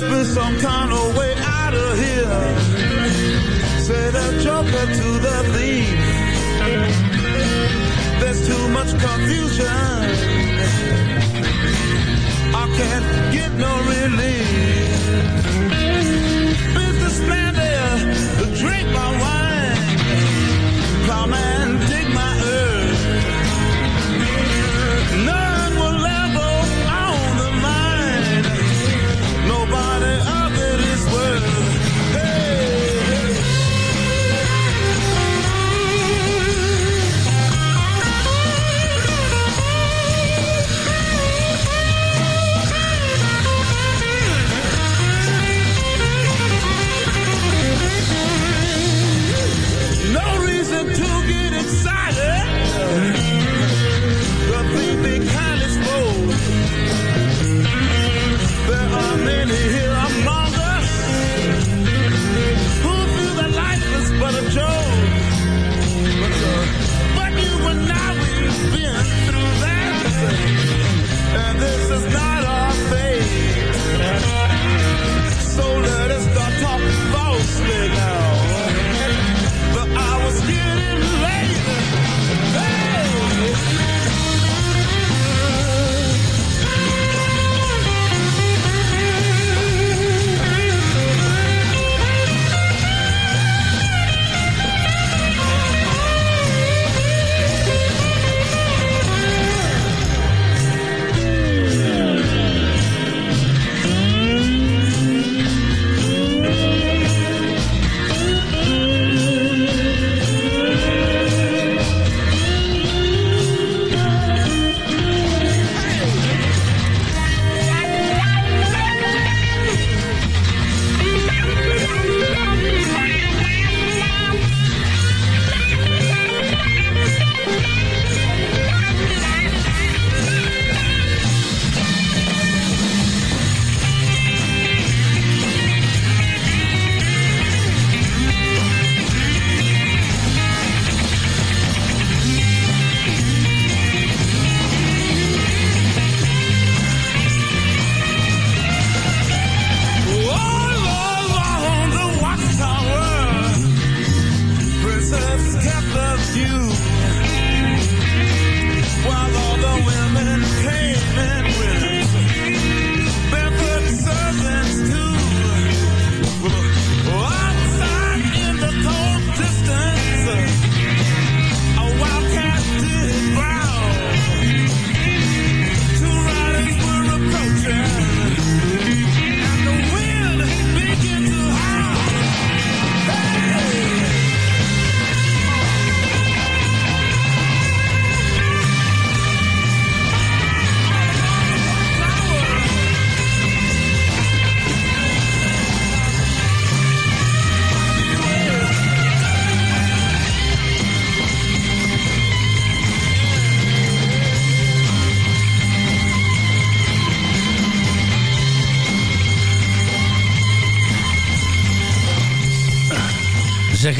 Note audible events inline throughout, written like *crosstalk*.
Must be some kind of way out of here. Say the joker to the thief. There's too much confusion. I can't get no relief. Businessman there, drink my wine. Plowman, dig my outside.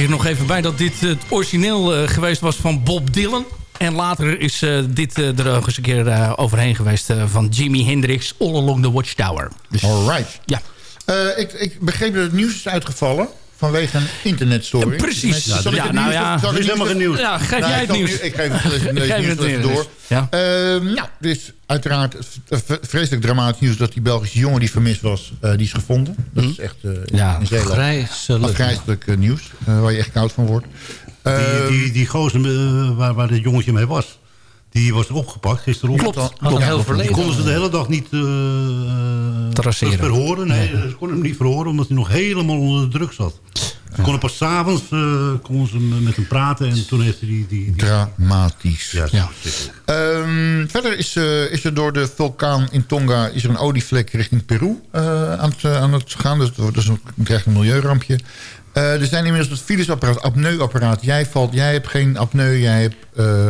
Ik nog even bij dat dit het origineel eh, geweest was van Bob Dylan. En later is eh, dit eh, er ook eens een keer eh, overheen geweest eh, van Jimi Hendrix... All Along the Watchtower. Dus, Alright. ja. Eh, ik, ik begreep dat het nieuws is uitgevallen vanwege een internetstory. Ja, precies. Zal ik Ja, het nou nieuws- ja. zal ik Er is het helemaal geen nieuws. Ja, geef Nou, jij het nieuws. Ik geef het, Geef nieuws het nieuws. door. Ja. Ehm, nou, dit is uiteraard vreselijk dramatisch nieuws... dat die Belgische jongen die vermist was, eh, die is gevonden. Dat is echt eh, in- Mhm. Ja, in Zeeland Grijzelijk. afgrijzelijk eh, nieuws. eh, waar je echt koud van wordt. Die, Ehm, die, die gozer waar, waar dit jongetje mee was, die was opgepakt gisterochtend. Klopt. Had een heel Die verleden. konden ze de hele dag niet eh Traceren. verhoren. Nee, ze konden hem niet verhoren omdat hij nog helemaal onder de druk zat. Ze konden pas s'avonds uh, konden ze met hem praten en toen heeft hij die... die, die... Dramatisch. Ja, Ja. Ehm, verder is, eh, is er door de vulkaan in Tonga is er een olievlek richting Peru eh, aan, het, aan het gaan. Dus dat is een, een milieurampje. Eh, er zijn inmiddels het filesapparaat, apneuapparaat. Jij, valt, jij hebt geen apneu, jij, hebt, eh,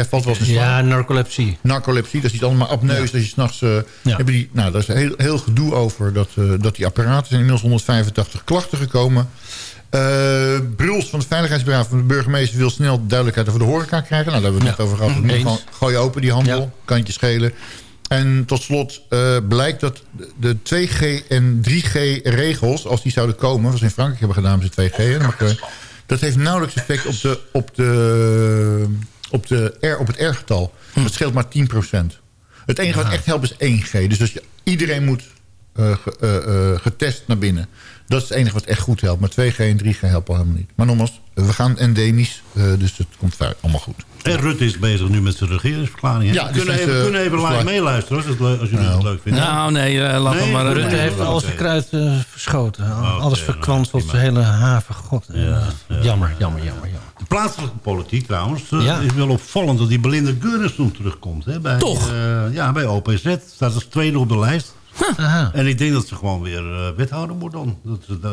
jij valt wel eens in slaap. Ja, narcolepsie. Narcolepsie, dat is niet allemaal apneu. is Dat je s'nachts... Ja. hebben die, nou, daar is heel, heel gedoe over dat, eh, dat die apparaten... zijn inmiddels 185 klachten gekomen. Eh Bruls van de Veiligheidsberaad van de burgemeester... wil snel duidelijkheid over de horeca krijgen. Nou, daar hebben we het net over gehad. Gewoon gooi open die handel, kan je schelen. En tot slot blijkt dat de 2G en 3G-regels... als die zouden komen, wat ze in Frankrijk hebben gedaan met de 2G... hè, dan mag je- dat heeft nauwelijks effect op, de, op, de, op, de R, op het R-getal. Dat scheelt maar 10% Het enige wat echt helpt is 1G. Dus als je, iedereen moet eh, ge- eh, eh, getest naar binnen. Dat is het enige wat echt goed helpt. Maar 2G en 3G helpen al helemaal niet. Maar nogmaals, we gaan endemisch. eh, dus het komt vaak allemaal goed. En Rutte is bezig nu met zijn regeringsverklaring. hè? Ja, we dus kunnen even, kunnen even live meeluisteren als, het, als jullie het leuk vinden. Nou, nee, laat Nee, maar. Rutte heeft heeft al zijn kruid eh, verschoten. Alles oké, verkwanseld, nou, zijn hele haven. God, Ja, ja. jammer, jammer, jammer, jammer. Plaatselijke politiek trouwens. eh, Ja. is wel opvallend dat die Belinda Geurensoen terugkomt. Hè, bij, Toch? eh, ja, bij OPZ. Staat als tweede op de lijst. Aha. En ik denk dat ze gewoon weer eh, wethouder wordt dan. Dat, eh,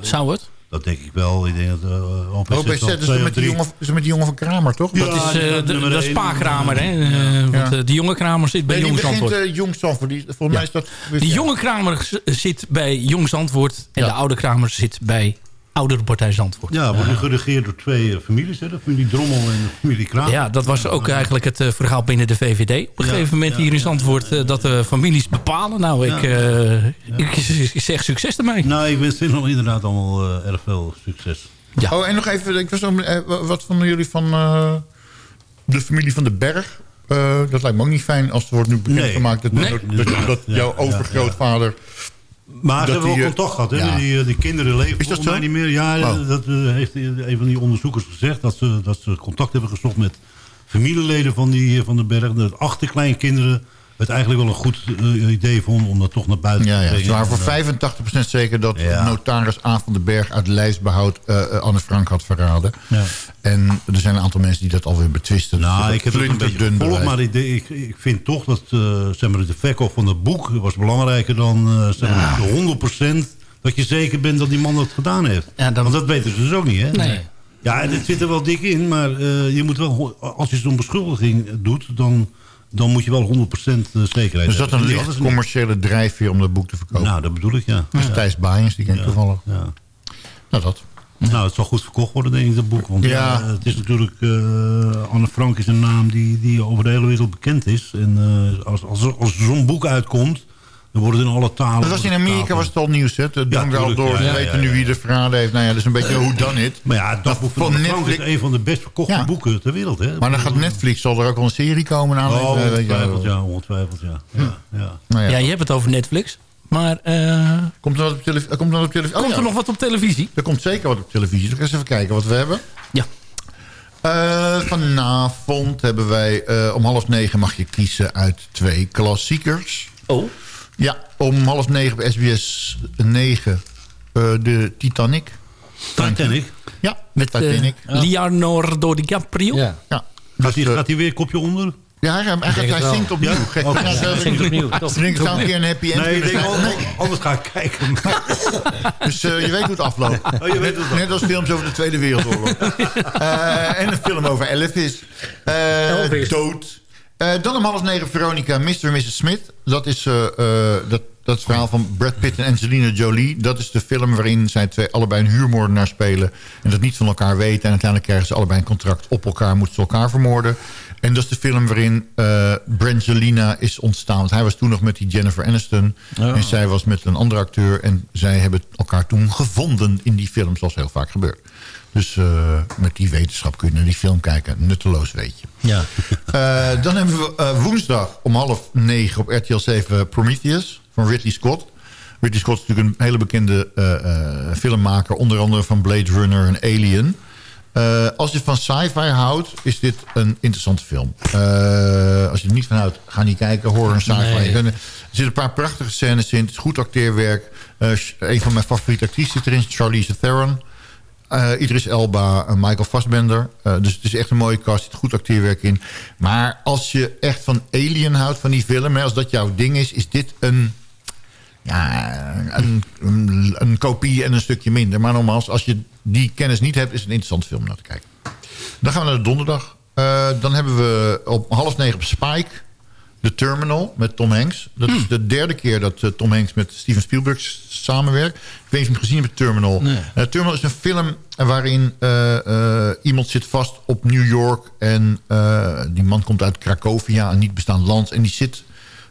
Zou het? dat denk ik wel. Ik denk dat eh, OPZ, OPZ is dat met die, jongen, is dat met die jongen van Kramer, toch? Ja, Dat is eh, nummer de één. Spa-kramer, hè? Eh, Want eh, die jonge kramer zit bij Nee, Jong Zandvoort. eh, Jong Zandvoort. Die, volgens mij is dat... Die jonge kramer zit bij Jong Zandvoort. En Ja. de oude kramer zit bij Oudere Partij Zandvoort. Ja, wordt nu geregeerd door twee eh, families. Hè, de familie Drommel en de familie Kraam. Ja, dat was ook eigenlijk het eh, verhaal binnen de VVD. Op een Ja, gegeven moment ja, hier in ja, Zandvoort... eh, dat de families bepalen. Nou, ik, eh, ik, *laughs* ik zeg succes ermee. Nou, ik wens hun inderdaad allemaal erg veel succes. Ja. Oh, en nog even, ik was ook, wat vonden jullie van eh, de familie van de Berg? Eh, dat lijkt me ook niet fijn als er wordt nu bekend Nee. gemaakt dat, Nee. dat, dat, dat Ja, jouw ja, overgrootvader... Maar ze Dat hebben wel eh, contact gehad. Hè? ja. Die, eh, die kinderen leven dat volgens zo? mij niet meer. Ja, Oh. dat eh, heeft een van die onderzoekers gezegd. Dat ze, dat ze contact hebben gezocht met familieleden van, die, van de berg. Dat achterkleinkinderen het eigenlijk wel een goed eh, idee vonden om dat toch naar buiten Ja, te ja, brengen. ze waren voor En, 85% zeker dat Ja. notaris A van den Berg uit lijstbehoud eh, eh, Anne Frank had verraden. Ja. En er zijn een aantal mensen die dat alweer betwisten. Nou, Dus ik heb het een beetje gevolgd, bewijs. maar ik, ik, ik vind toch dat eh, zeg maar, de verkoop van het boek was belangrijker dan eh, zeg maar, de 100% dat je zeker bent dat die man dat gedaan heeft. Ja, dan- Want dat weten ze dus ook niet, hè? Nee. Ja, en het zit er wel dik in, maar eh, je moet wel, als je zo'n beschuldiging doet, dan, dan moet je wel 100% zekerheid Dus dat hebben. een licht commerciële drijfveer om dat boek te verkopen. Nou, dat bedoel ik, ja. Dat is Thijs Baaiens, die ken ik toevallig. ja. Nou, dat. Nou, het zal goed verkocht worden, denk ik, dat boek. Want Ja. ja. het is natuurlijk... eh, Anne Frank is een naam die, die over de hele wereld bekend is. En eh, als, als, als zo'n boek uitkomt, dan wordt het in alle talen... Dat was in Amerika was het al nieuws, hè? De Doen wel tuurlijk, door. ja, Ze ja, weten ja, nu ja. wie de verraden heeft. Nou ja, dat is een beetje hoe dan it. Maar ja, dat boek van Frank is Netflix- een van de best verkochte Ja. boeken ter wereld. Hè? Maar dan gaat Netflix, zal er ook wel een serie komen aan. Oh, Eh, weet je wel. ongetwijfeld, ja, ongetwijfeld, ja. ja. ja. Nou ja. Ja, je hebt het over Netflix. Maar eh, Komt er wat op televisie? Komt er, wat op televisie? Oh, komt ja. er nog wat op televisie? Er komt zeker wat op televisie. Dus eens even kijken wat we hebben. Ja. Eh, vanavond hebben wij eh, om half negen mag je kiezen uit twee klassiekers. Oh. Ja, om half negen bij SBS 9 eh, de Titanic. Titanic. Ja, Met eh, Titanic. Leonardo DiCaprio. Ja, ja. Gaat Dus, hij eh, gaat hij weer kopje onder? ja, hij, hij, hij zingt opnieuw. Ja? Ze- zingt opnieuw, een keer een happy end Nee, ik denk, oh, anders ga ik kijken. *laughs* Dus eh, je weet hoe het afloopt. Oh, je weet het net, net als films over de Tweede Wereldoorlog. *laughs* Eh, en een film over Elvis. Eh, Elvis. Dood. Eh, dan om half negen Veronica, Mr. en Mrs. Smith. Dat is, eh, dat, dat verhaal van Brad Pitt en Angelina Jolie. Dat is de film waarin zij twee allebei een huurmoordenaar spelen. En dat niet van elkaar weten. En uiteindelijk krijgen ze allebei een contract op elkaar. Moeten ze elkaar vermoorden. En dat is de film waarin eh Brangelina is ontstaan. Want hij was toen nog met die Jennifer Aniston. En zij was met een andere acteur. En zij hebben elkaar toen gevonden in die film. Zoals heel vaak gebeurt. Dus eh, met die wetenschap kun je naar die film kijken. Nutteloos weet je. ja. Eh, dan hebben we woensdag om half negen op RTL 7 Prometheus van Ridley Scott. Ridley Scott is natuurlijk een hele bekende filmmaker. Onder andere van Blade Runner en Alien. Eh, als je van sci-fi houdt, is dit een interessante film. Eh, als je er niet van houdt, ga niet kijken. Horror en sci-fi. Nee. Er zitten een paar prachtige scènes in. Het is goed acteerwerk. Eh, een van mijn favoriete actrices zit erin, Charlize Theron. Idris Elba, en Michael Fassbender. Dus het is echt een mooie cast. Er zit goed acteerwerk in. Maar als je echt van Alien houdt, van die film... Hè, als dat jouw ding is, is dit een... Ja, een, een, een kopie en een stukje minder. Maar nogmaals, als je die kennis niet hebt... is het een interessante film om naar te kijken. Dan gaan we naar de donderdag. Eh, dan hebben we op half negen op Spike... The Terminal met Tom Hanks. Dat is de derde keer dat eh, Tom Hanks met Steven Spielberg samenwerkt. Ik weet niet of je hem gezien hebt, Terminal. Nee. Eh, Terminal is een film waarin iemand zit vast op New York... en die man komt uit Cracovia, een niet bestaand land... en die zit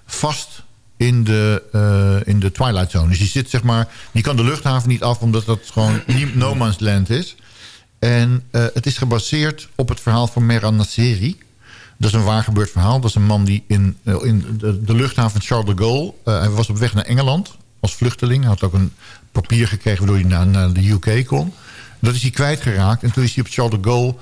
vast in de, eh, in de Twilight Zone. Dus die zit zeg maar... die kan de luchthaven niet af... omdat dat gewoon *clears throat* no man's land is. En eh, het is gebaseerd op het verhaal van Meran Nasseri... Dat is een waar gebeurd verhaal. Dat is een man die in, eh, in de, luchthaven van Charles de Gaulle... hij was op weg naar Engeland als vluchteling. Hij had ook een papier gekregen waardoor hij naar, naar de UK kon. Dat is hij kwijtgeraakt. En toen is hij op Charles de Gaulle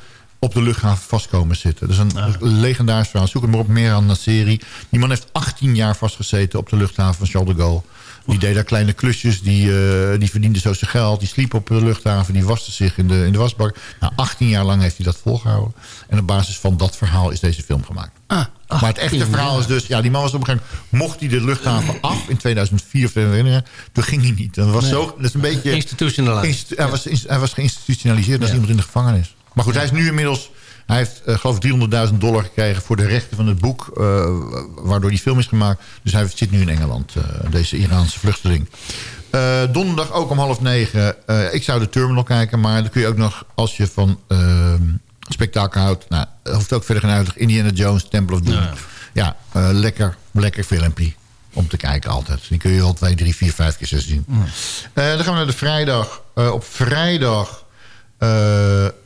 op de luchthaven vast komen zitten. Dat is een legendarisch verhaal. Zoek het maar op meer aan serie. Die man heeft 18 jaar vastgezeten op de luchthaven van Charles de Gaulle. Die deed daar kleine klusjes, die, eh, die verdiende zo zijn geld. Die sliep op de luchthaven, die waste zich in de, in de wasbak. Nou, 18 jaar lang heeft hij dat volgehouden. En op basis van dat verhaal is deze film gemaakt. Ah, maar het echte verhaal is dus... Ja, die man was op een gegeven moment... Mocht hij de luchthaven *clears throat* af in 2004 of 2001, toen ging hij niet. Dat, was zo, dat is een beetje... Institutionalized. Inst- hij, was, hij was geïnstitutionaliseerd als iemand in de gevangenis. Maar goed, hij is nu inmiddels... Hij heeft, eh, geloof ik, 300.000 dollar gekregen voor de rechten van het boek... eh, waardoor die film is gemaakt. Dus hij zit nu in Engeland, eh, deze Iraanse vluchteling. Donderdag ook om half negen. ik zou de Terminal kijken, maar dan kun je ook nog... als je van eh, spektakel houdt... Nou, hoeft ook verder geen uitleg. Indiana Jones, Temple of Doom. Ja, eh, lekker, lekker filmpje om te kijken altijd. Die kun je al twee, drie, vier, vijf keer zes zien. Dan gaan we naar de vrijdag. Op vrijdag,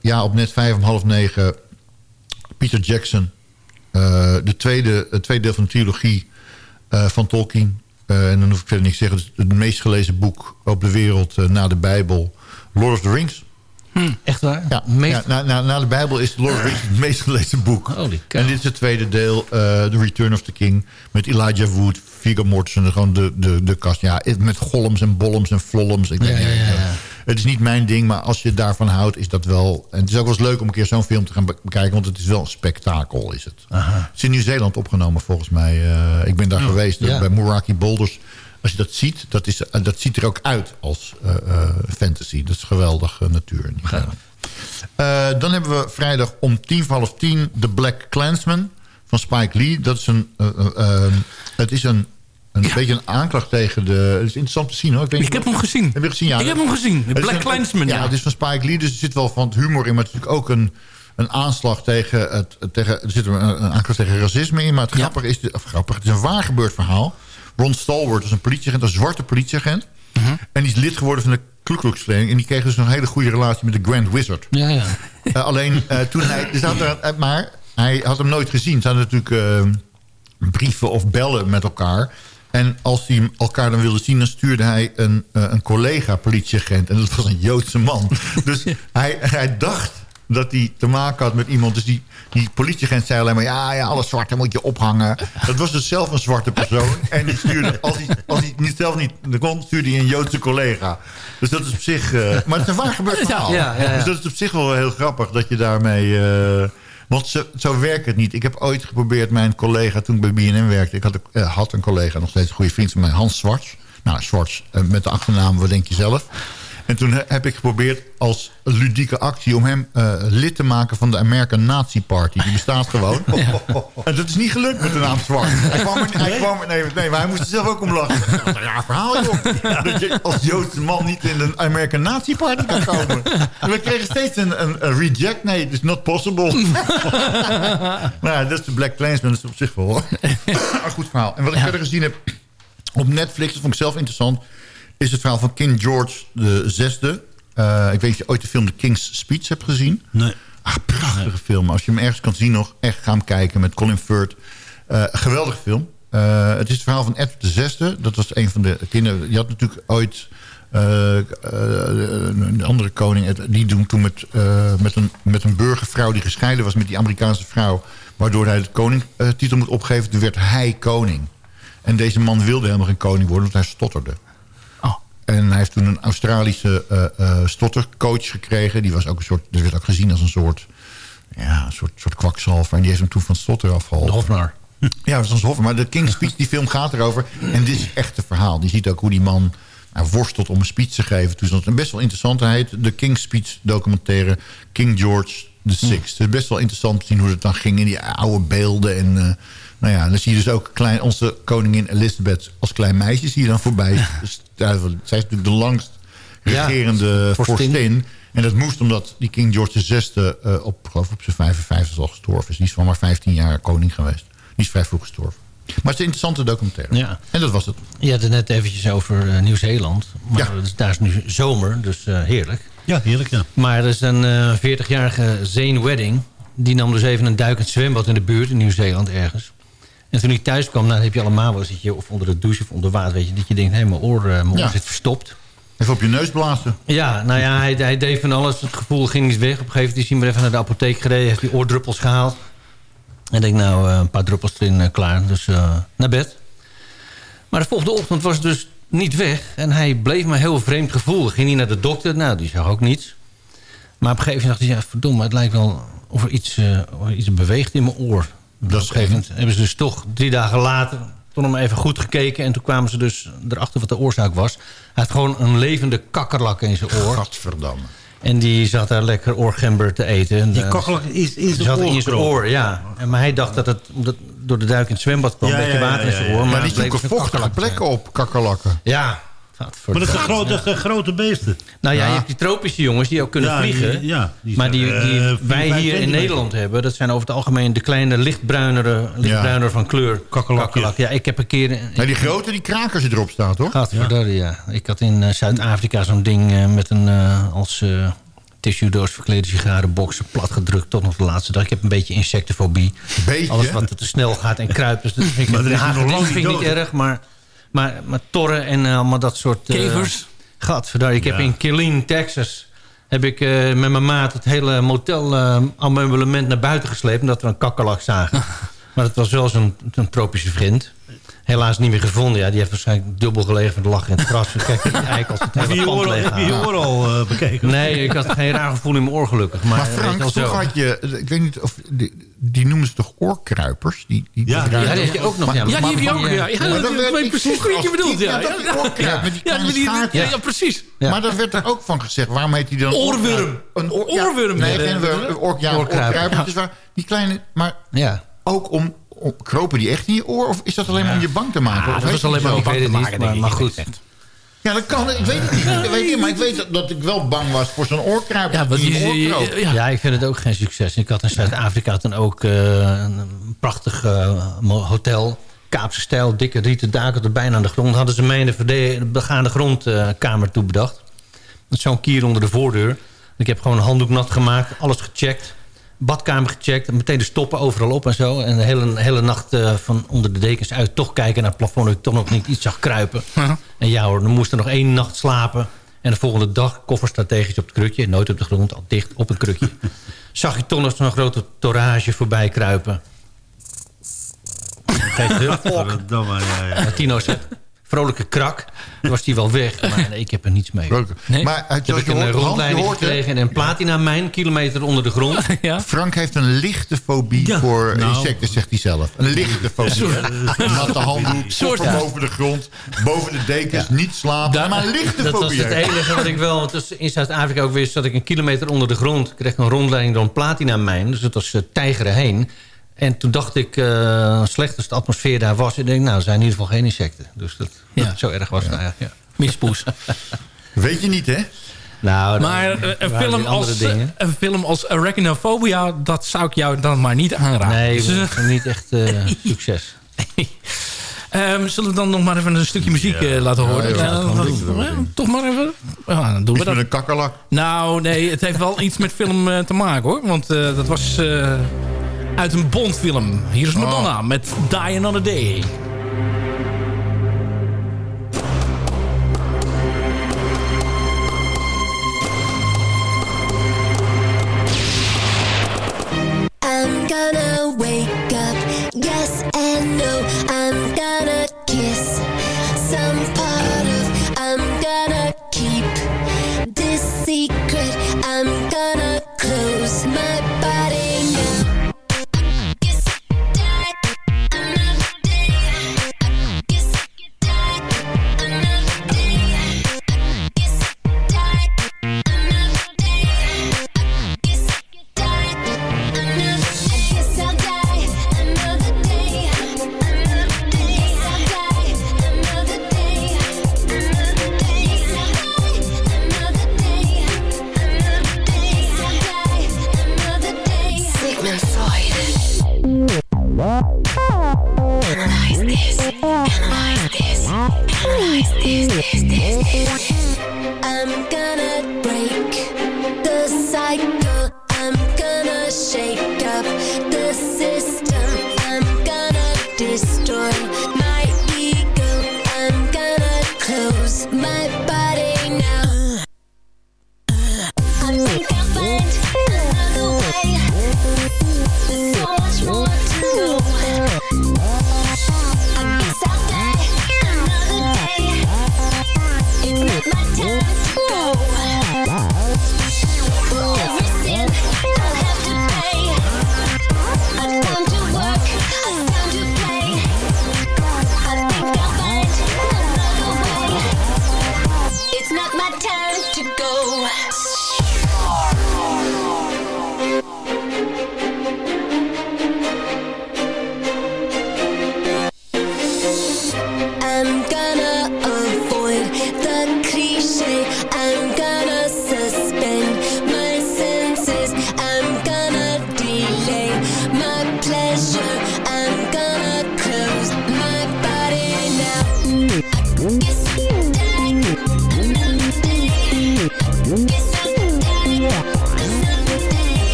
ja, op net vijf om half negen... Peter Jackson. eh, de tweede, het tweede deel van de trilogie eh, van Tolkien. Eh, en dan hoef ik verder niks te zeggen. Het meest gelezen boek op de wereld na de Bijbel. Lord of the Rings. Echt waar? Ja, Meest... ja na, na, na de Bijbel is Lord of the Rings het meest gelezen boek. En dit is het tweede deel, The Return of the King. Met Elijah Wood, Viggo Mortensen, gewoon de, de, de kast. Ja, met gollems en bollems en flollems. Ik denk, ja, ja, ja. Het is niet mijn ding, maar als je daarvan houdt, is dat wel... En het is ook wel eens leuk om een keer zo'n film te gaan be- bekijken... want het is wel een spektakel, is het. Het is in Nieuw-Zeeland opgenomen, volgens mij. Eh, ik ben daar geweest, eh, ja. bij Moeraki Boulders. Als je dat ziet, dat, is, eh, dat ziet er ook uit als fantasy. Dat is geweldig natuur. dan hebben we vrijdag om tien voor half tien... The Black Clansman van Spike Lee. Dat is een... het is een, een beetje een aanklacht tegen de... Het is interessant te zien hoor. Ik heb hem gezien. Heb je gezien? Ja, ik heb hem gezien. De Black Clansman. Ja, Ja, het is van Spike Lee, dus er zit wel van het humor in. Maar het is natuurlijk ook een, een aanslag tegen... Het, tegen er zit een, een aanklacht tegen racisme in. Maar het Ja. grappige is... Of grappig, het is een waar gebeurd verhaal. Ron Stalwart is een politieagent, een zwarte politieagent. Mhm. En die is lid geworden van de Ku. En die kreeg dus een hele goede relatie met de Grand Wizard. Ja, ja. *laughs* Eh, alleen eh, toen hij... Er zat er, eh, maar hij had hem nooit gezien. Ze hadden natuurlijk brieven of bellen met elkaar. En als hij elkaar dan wilde zien... dan stuurde hij een, eh, een collega politieagent. En dat was een Joodse man. *laughs* dus hij, hij dacht dat hij te maken had met iemand. Dus die, die politieagent zei alleen maar... ja, ja, alle zwarte moet je ophangen. Dat was dus zelf een zwarte persoon. En die stuurde, als hij, als hij niet zelf niet kon... stuurde hij een Joodse collega. Dus dat is op zich... eh, maar het is een waar gebeurd verhaal. ja, ja, ja. Dus dat is op zich wel heel grappig dat je daarmee... eh, want zo, zo werkt het niet. Ik heb ooit geprobeerd mijn collega, toen ik bij BNN werkte... ik had, eh, had een collega, nog steeds een goede vriend van mij, Hans Zwarts. Nou, Zwarts, eh, met de achternaam, wat denk je zelf? En toen he- heb ik geprobeerd als ludieke actie... om hem eh, lid te maken van de American Nazi Party. Die bestaat gewoon. En dat is niet gelukt met de naam Zwart. Hij kwam er, hij kwam nee, nee, maar hij moest er zelf ook om lachen. Dat is een raar verhaal, joh. Dat je als Joodse man niet in de American Nazi Party kan komen. En we kregen steeds een, een, een reject. Nee, it is not possible. *laughs* nou ja, dat is de Black Clansman. Dat is op zich wel hoor. *laughs* een goed verhaal. En wat ik verder gezien heb op Netflix, dat vond ik zelf interessant... is het verhaal van King George de zesde. Eh, ik weet niet of je ooit de film The King's Speech hebt gezien. Nee. Ah, prachtige film. Als je hem ergens kan zien nog, echt gaan kijken met Colin Firth. Eh, geweldige film. Eh, het is het verhaal van Edward VI. Dat was een van de kinderen. Je had natuurlijk ooit... een andere koning, die doen toen met, met, een, met een burgervrouw die gescheiden was met die Amerikaanse vrouw, waardoor hij de koningtitel moet opgeven. Toen werd hij koning. En deze man wilde helemaal geen koning worden, want hij stotterde. En hij heeft toen een Australische eh, eh, stottercoach gekregen. Die was ook een soort, dat werd ook gezien als een soort, ja, een soort, soort kwakzalver. En die heeft hem toen van het stotter afgeholpen. Hofnar. Ja, dat was. Maar de King's Speech, die film gaat erover. En dit is echt een verhaal. Die ziet ook hoe die man nou, worstelt om een speech te geven. Toen is dat best wel interessant. Hij heet de King's Speech documentaire King George VI. Het is best wel interessant te zien hoe het dan ging in die oude beelden. En eh, nou ja, dan zie je dus ook klein, onze koningin Elizabeth als klein meisje zie je dan voorbij. Dus, ja, zij is natuurlijk de langst Ja, regerende vorstin. vorstin. En dat moest omdat die King George VI eh op, geloof op zijn 55 al gestorven is. Die is van maar 15 jaar koning geweest. Die is vrij vroeg gestorven. Maar het is een interessante documentaire. Ja. En dat was het. Je had het net eventjes over eh, Nieuw-Zeeland. Maar Ja. daar is nu zomer, dus eh, heerlijk. Ja, heerlijk, ja. Maar er is een eh, 40-jarige Zane Wedding. Die nam dus even een duikend zwembad in de buurt in Nieuw-Zeeland ergens. En toen hij thuis kwam, nou, dat heb je allemaal wel eens. Dat je of onder de douche of onder water, weet je. Dat je denkt, hé, mijn oor, eh, mijn oor Ja. zit verstopt. Even op je neus blazen. Ja, nou ja, hij, hij deed van alles. Het gevoel ging niet weg. Op een gegeven moment is hij maar even naar de apotheek gereden. Heeft die oordruppels gehaald. En ik nou, eh, een paar druppels erin eh, klaar. Dus eh, naar bed. Maar de volgende ochtend was het dus niet weg. En hij bleef me heel vreemd gevoel. Ging hij naar de dokter. Nou, die zag ook niets. Maar op een gegeven moment dacht hij... Ja, verdomme, het lijkt wel of er iets, eh, of er iets beweegt in mijn oor. Op een gegeven moment hebben ze dus toch drie dagen later... toen hem even goed gekeken. En toen kwamen ze dus erachter wat de oorzaak was. Hij had gewoon een levende kakkerlak in zijn oor. Gadverdamme. En die zat daar lekker oorgember te eten. En, Die eh, kakkelak is in die zijn zat oor in zijn oor, ja. En, maar hij dacht dat het omdat door de duik in het zwembad kwam. Ja, een beetje ja, ja, water in zijn oor. Maar, Maar die zoeken vochtige kakkerlak plekken op, kakkerlakken. Ja. Maar dat zijn grote, grote beesten. Nou ja, Ja. je hebt die tropische jongens die ook kunnen Ja, die- vliegen. ja, die maar die, die eh, wij hier in. Nederland hebben... dat zijn over het algemeen de kleine lichtbruinere, lichtbruiner van kleur. Kakkerlak. Ja, ik heb een keer... Nee, die grote, die krakers die erop staan, toch? Gadverdamme, ja. Ik had in eh, Zuid-Afrika zo'n ding eh, met een eh, als eh tissue doos verklede sigarenboxen plat gedrukt tot nog de laatste dag. Ik heb een beetje insectofobie. Beetje? Alles wat te snel gaat en kruipt. Dus dat vind ik, Maar er vind ik niet erg, maar, maar, maar torren en eh, allemaal dat soort... eh, Kevers? Gadverdamme, ik heb Ja. in Killeen, Texas... heb ik eh, met mijn maat het hele motel eh, ameublement naar buiten gesleept... omdat we een kakkerlak zagen. *laughs* maar het was wel zo'n zo'n tropische vriend. Helaas niet meer gevonden. Ja, die heeft waarschijnlijk dubbel gelegen van de lach in het gras. Kijk, die eikels het Heb je hele je pand oor, leeg heb je oor al eh, bekeken? Nee, ik had geen raar gevoel in mijn oor gelukkig. Maar, Maar Frank, zo. vroeger had je... Ik weet niet of... Die, die noemen ze toch oorkruipers? Die, die Ja, die- heb je ook nog. Ja, Ja, die heb je ook. Ja, ja, werd- weet ik precies wat je bedoelt. Ja, ja, dat Ja, precies. Ja. Maar daar werd er ook van gezegd. Waarom heet die dan... Oorworm. oorkruip? Een oor- ja, Oorworm. Nee, Ja, geen waar- Die kleine... Maar Ja. ook om... Kropen die echt in je oor? Of is dat alleen maar om je bang te maken? Ja, Of dat was alleen maar om bang niet, te maar, maken, maar goed. Ja, dat kan. Ik weet het niet. Ik weet niet maar ik weet dat, dat ik wel bang was voor zo'n oorkruip. Ja, die je, ja. Ja, ik vind het ook geen succes. Ik had in Zuid-Afrika toen ook eh, een prachtig eh, hotel. Kaapse stijl, dikke rieten daken tot bijna aan de grond. Hadden ze mij in de begaande grondkamer toe bedacht. Met zo'n kier onder de voordeur. Ik heb gewoon een handdoek nat gemaakt, alles gecheckt. Badkamer gecheckt, en meteen de stoppen overal op en zo. En de hele, hele nacht eh, van onder de dekens uit toch kijken naar het plafond... dat ik toch nog niet iets zag kruipen. En ja hoor, dan moest er nog één nacht slapen. En de volgende dag, koffer strategisch op het krukje. Nooit op de grond, al dicht op een krukje. *laughs* Zag ik toch nog zo'n grote torage voorbij kruipen. *laughs* Kijk, heel Tino zegt, vrolijke krak. Dan was die wel weg. Maar nee, ik heb er niets mee. Nee. Maar uh, Toen heb ik een eh, rondleiding gekregen en een platina mijn kilometer onder de grond. *laughs* Ja. Frank heeft een lichte fobie Ja, voor nou. insecten, zegt hij zelf. Een lichte fobie. Natte handdoek, *laughs* Soort- soort boven de grond, boven de dekens, niet slapen. Daar- maar een lichte Dat was fobie. het enige wat ik wel... Dus in Zuid-Afrika ook wist dat ik een kilometer onder de grond... kreeg een rondleiding door een platina mijn. Dus het was uh, tijgeren heen. En toen dacht ik, uh, slecht als de atmosfeer daar was... ik denk, nou, er zijn in ieder geval geen insecten. Dus dat, Ja. zo erg was het eigenlijk. Ja. Mispoes. *laughs* Weet je niet, hè? Nou, Maar eh, een film, als, eh, dingen. een film als Arachnophobia... dat zou ik jou dan maar niet aanraden. Nee, Dus, dat niet echt eh, *laughs* succes. *laughs* Ehm, zullen we dan nog maar even een stukje muziek laten horen? ja, Ja, dat dat- doen. ja, toch maar even? Ja, dan doen we Iets met dat. een kakkerlak. Nou, nee, het heeft wel iets met film te maken, hoor. Want eh, dat was eh, uit een Bond-film. Hier is Madonna oh. met Die Another Day. I'm gonna wake up, yes and no. I'm gonna kiss some part of. I'm gonna keep this secret. I'm gonna close my Analyze this. Analyze this. This. This. This. I'm gonna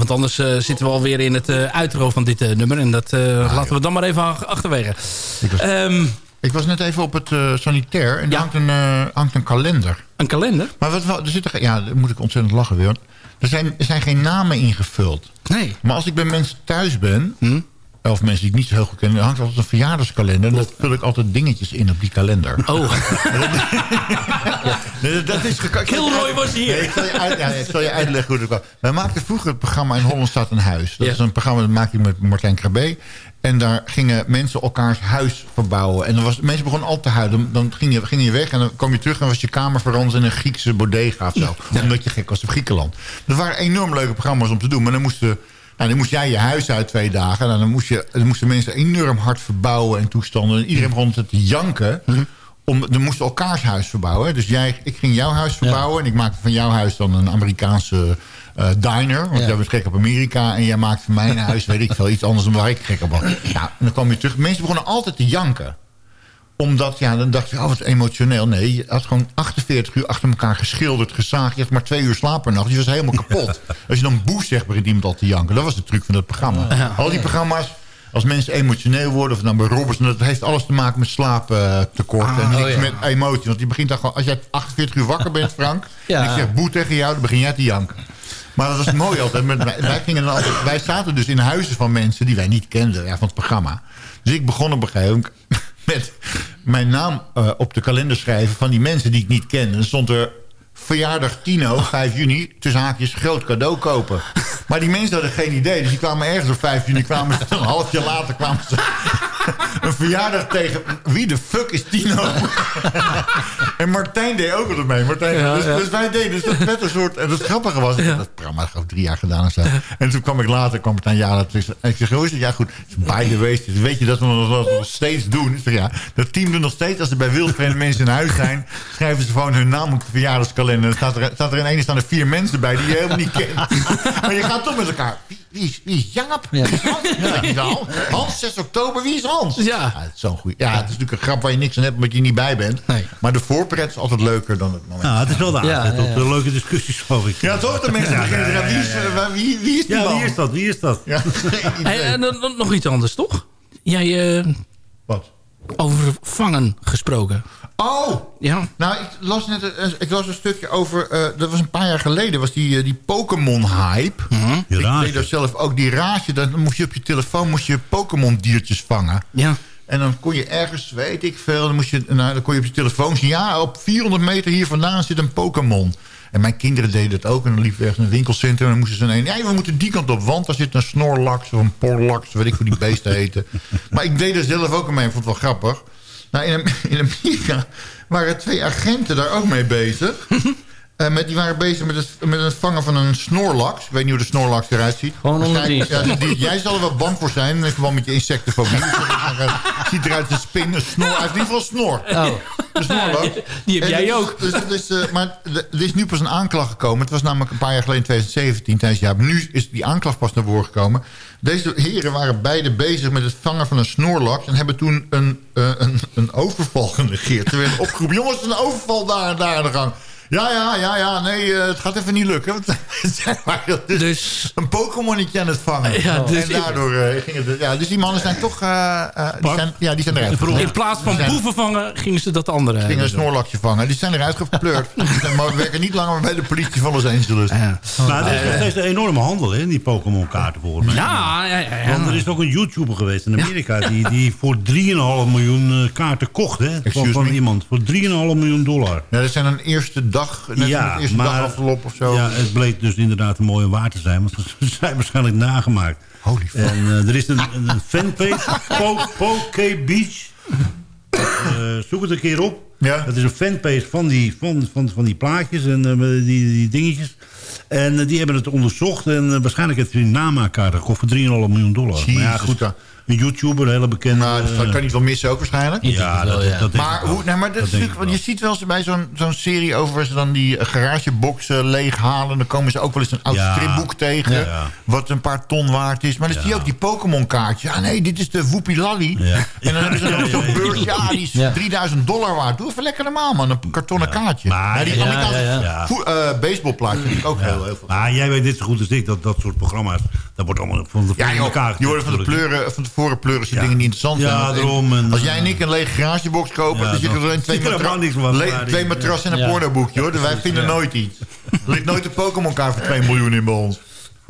Want anders eh, zitten we alweer in het eh uitro van dit eh, nummer. En dat eh, laten we dan maar even ach- achterwege. Ehm, Ik was net even op het sanitair en Ja. hangt, een, hangt een kalender. een kalender? Maar wat, er zitten, ge- ja, daar moet ik ontzettend lachen weer. Er zijn, er zijn geen namen ingevuld. Nee. Maar als ik bij mensen thuis ben, Hm? Of mensen die ik niet zo heel goed ken... dan hangt altijd een verjaardagskalender. En dan vul ik altijd dingetjes in op die kalender. Oh, *laughs* Nee, dat is *laughs* Kilroy was hier. Nee, ik, zal je uit, ja, ik zal je uitleggen hoe dat kwam. Wij maakten vroeger het programma In Holland staat een huis. Dat Ja. is een programma dat maakte ik met Martijn Krabbe. En daar gingen mensen elkaars huis verbouwen. En dan was, mensen begonnen altijd te huilen. Dan, ging, je, ging je weg en dan kwam je terug... en was je kamer veranderd in een Griekse bodega of zo. Omdat je gek was op Griekenland. Dat waren enorm leuke programma's om te doen. Maar dan moesten... Nou, dan moest jij je huis uit twee dagen. Nou, dan, moest je, dan moesten mensen enorm hard verbouwen en toestanden. En iedereen begon te janken. Om, dan moesten elkaars huis verbouwen. Dus jij, ik ging jouw huis verbouwen. En ik maakte van jouw huis dan een Amerikaanse eh, diner. Want Ja. jij bent gek op Amerika. En jij maakte van mijn huis, weet ik veel, iets anders dan waar ik gek op was. *laughs* Nou, en dan kwam je terug. Mensen begonnen altijd te janken omdat, ja, dan dacht je, oh, wat emotioneel. Nee, je had gewoon 48 uur achter elkaar geschilderd, gezaagd. Je had maar twee uur slaap per nacht. Je was helemaal kapot. Als je dan boos zegt, begint iemand al te janken. Dat was de truc van dat programma. Al die programma's, als mensen emotioneel worden... of dan bij Robertson, dat heeft alles te maken met slaaptekort. en niks oh ja. met emotie. Want die begint dan gewoon... Als jij 48 uur wakker bent, Frank... *laughs* Ja. en ik zeg boe tegen jou, dan begin jij te janken. Maar dat was mooi altijd. Wij, wij gingen dan altijd. Wij zaten dus in huizen van mensen die wij niet kenden ja, van het programma. Dus ik begon op een gegeven moment met mijn naam eh, op de kalender schrijven van die mensen die ik niet kende. Dan stond er verjaardag Tino, 5 juni, tussen haakjes groot cadeau kopen. Maar die mensen hadden geen idee. Dus die kwamen ergens op 5 juni, kwamen ze, een half jaar later kwamen ze een verjaardag tegen. Wie de fuck is Tino? *laughs* en Martijn deed ook altijd mee. Martijn, dus, dus wij deden dus dat werd een soort... En het grappige was, ik heb dat programma gewoon drie jaar gedaan of zo. En toen kwam ik later, kwam Martijn ja, dat is, en ik zeg, hoe is het? Ja goed, is by the way, weet je dat we nog, steeds doen? Ik zeg, ja, dat team doet nog steeds, als er bij wildvreemde mensen in huis zijn... schrijven ze gewoon hun naam op de verjaardagskalender. Er staat er, staat er ineens staan er vier mensen bij die je helemaal niet kent. *laughs* maar je gaat toch met elkaar... Wie, wie is, wie is Jaap? Ja. Hans? Ja, is Hans? Hans, 6 oktober, wie is Hans? Ja. het is zo'n goeie. Ja, het is natuurlijk een grap waar je niks aan hebt... omdat je niet bij bent. Nee. Maar de voorpret is altijd leuker dan het moment. Nou, het is wel de Ja, ja, tot ja. de leuke discussies, geloof ik. Ja, toch? De mensen beginnen te gaan, wie is, eh, wie, wie is die Ja, man? wie is dat? Wie is dat? Ja. *laughs* Hey, dan nog iets anders, toch? Jij eh, Wat? over vangen gesproken. Oh, Ja. Nou, ik las net een, ik las een stukje over... eh, dat was een paar jaar geleden, was die, eh, die Pokémon-hype. Je Ik deed daar zelf ook die raadje. Dan moest je op je telefoon moest je Pokémon-diertjes vangen. Ja. En dan kon je ergens, weet ik veel... dan, moest je, nou, dan kon je op je telefoon zien... ja, op 400 meter hier vandaan zit een Pokémon. En mijn kinderen deden dat ook. En dan liep we ergens in een winkelcentrum... en dan moesten ze een... ja, we moeten die kant op, want daar zit een snorlax... of een porlax, weet ik hoe die beesten *laughs* heten. Maar ik deed er zelf ook mee. Ik vond het wel grappig. Nou, in, *laughs* in Amerika waren twee agenten daar ook mee bezig. *laughs* Eh, met, die waren bezig met het, met het vangen van een snorlax. Ik weet niet hoe de snorlax eruit ziet. Gewoon onder. Ja, die- jij zal er wel bang voor zijn. In verband met je insectenfobie. *laughs* Het ziet eruit als een spin, een snor. Hij heeft in ieder geval een snor. Oh. Een snorlax. *laughs* Die heb jij dus- ook. Dus, is, eh, maar er is nu pas een aanklacht gekomen. Het was namelijk een paar jaar geleden, in 2017, tijdens jaar. Nu is die aanklacht pas naar voren gekomen. Deze heren waren beide bezig met het vangen van een snorlax... en hebben toen een, eh, een, een overval genegeerd. Er werd opgeroepen, jongens, een overval daar en daar aan de gang. Ja, ja, ja, ja, nee, eh, het gaat even niet lukken. Want *laughs* dus, Dus- een Pokémonnetje aan het vangen. Ja, dus- en daardoor eh, ging het... Ja, dus die mannen zijn toch... eh, eh, die zijn, ja, die zijn eruit. In plaats van zijn- boeven vangen, gingen ze dat andere. gingen een snorlakje vangen. Die zijn eruit gepleurd. *laughs* maar we werken niet langer bij de politie van Los Angeles. Ja. Maar er is nog steeds een enorme handel hè, in die Pokémon-kaarten volgens mij. Ja, ja, ja. ja. Want er is ook een YouTuber geweest in Amerika... die, die voor 3,5 miljoen kaarten kocht. Hè, van, iemand. Voor 3,5 miljoen dollar. Ja, dat zijn een eerste dag, net ja, een eerste maar, dag afgelopen of zo. Ja, het bleek dus inderdaad een mooie waar te zijn. Want *laughs* ze zijn waarschijnlijk nagemaakt. Holy fuck. En eh, er is een, een, fanpage, *laughs* Po- Poke Beach. Eh, zoek het een keer op. Ja. Dat is een fanpage van die, van, van, van die plaatjes en eh, die, die dingetjes. En die hebben het onderzocht. En waarschijnlijk heeft hij een namaakkaart gekocht voor 3,5 miljoen dollar. maar ja, goed. Een YouTuber, een hele bekende. Nou, dat eh, kan niet wel missen ook waarschijnlijk. ja, dat, Maar, hoe, nee, maar dat is denk natuurlijk, ik want je ziet wel eens bij zo'n zo'n serie over... waar ze dan die eh, garageboxen leeghalen... dan komen ze ook wel eens een oud Ja. stripboek tegen... Ja. wat een paar ton waard is. Maar dan zie je ook die Pokémon-kaartje. Ja, nee, dit is de Whoopie Lally. Ja. En dan hebben ze nog zo'n beurs. Ja, die is Ja. 3000 dollar waard. Doe even lekker normaal, man. Een kartonnen kaartje. Maar- Ja, die ja, Amerikaanse ja, ja. voe- eh, baseballplaatje vind ik ook heel, heel veel. Maar jij weet dit zo goed als ik, dat dat soort programma's... dat wordt allemaal van de Ja, joh, elkaar die worden van, de pleuren, van tevoren pleuren ze Ja. dingen die interessant zijn. Daarom, en, als jij en eh, ik een lege garagebox kopen... Ja, dan zitten er twee, er matra le- twee in. matrassen en een Ja. pornoboekje. Hoor. Dus wij vinden nooit iets. Er ligt nooit een Pokémon-kaart voor 2 miljoen in bij ons.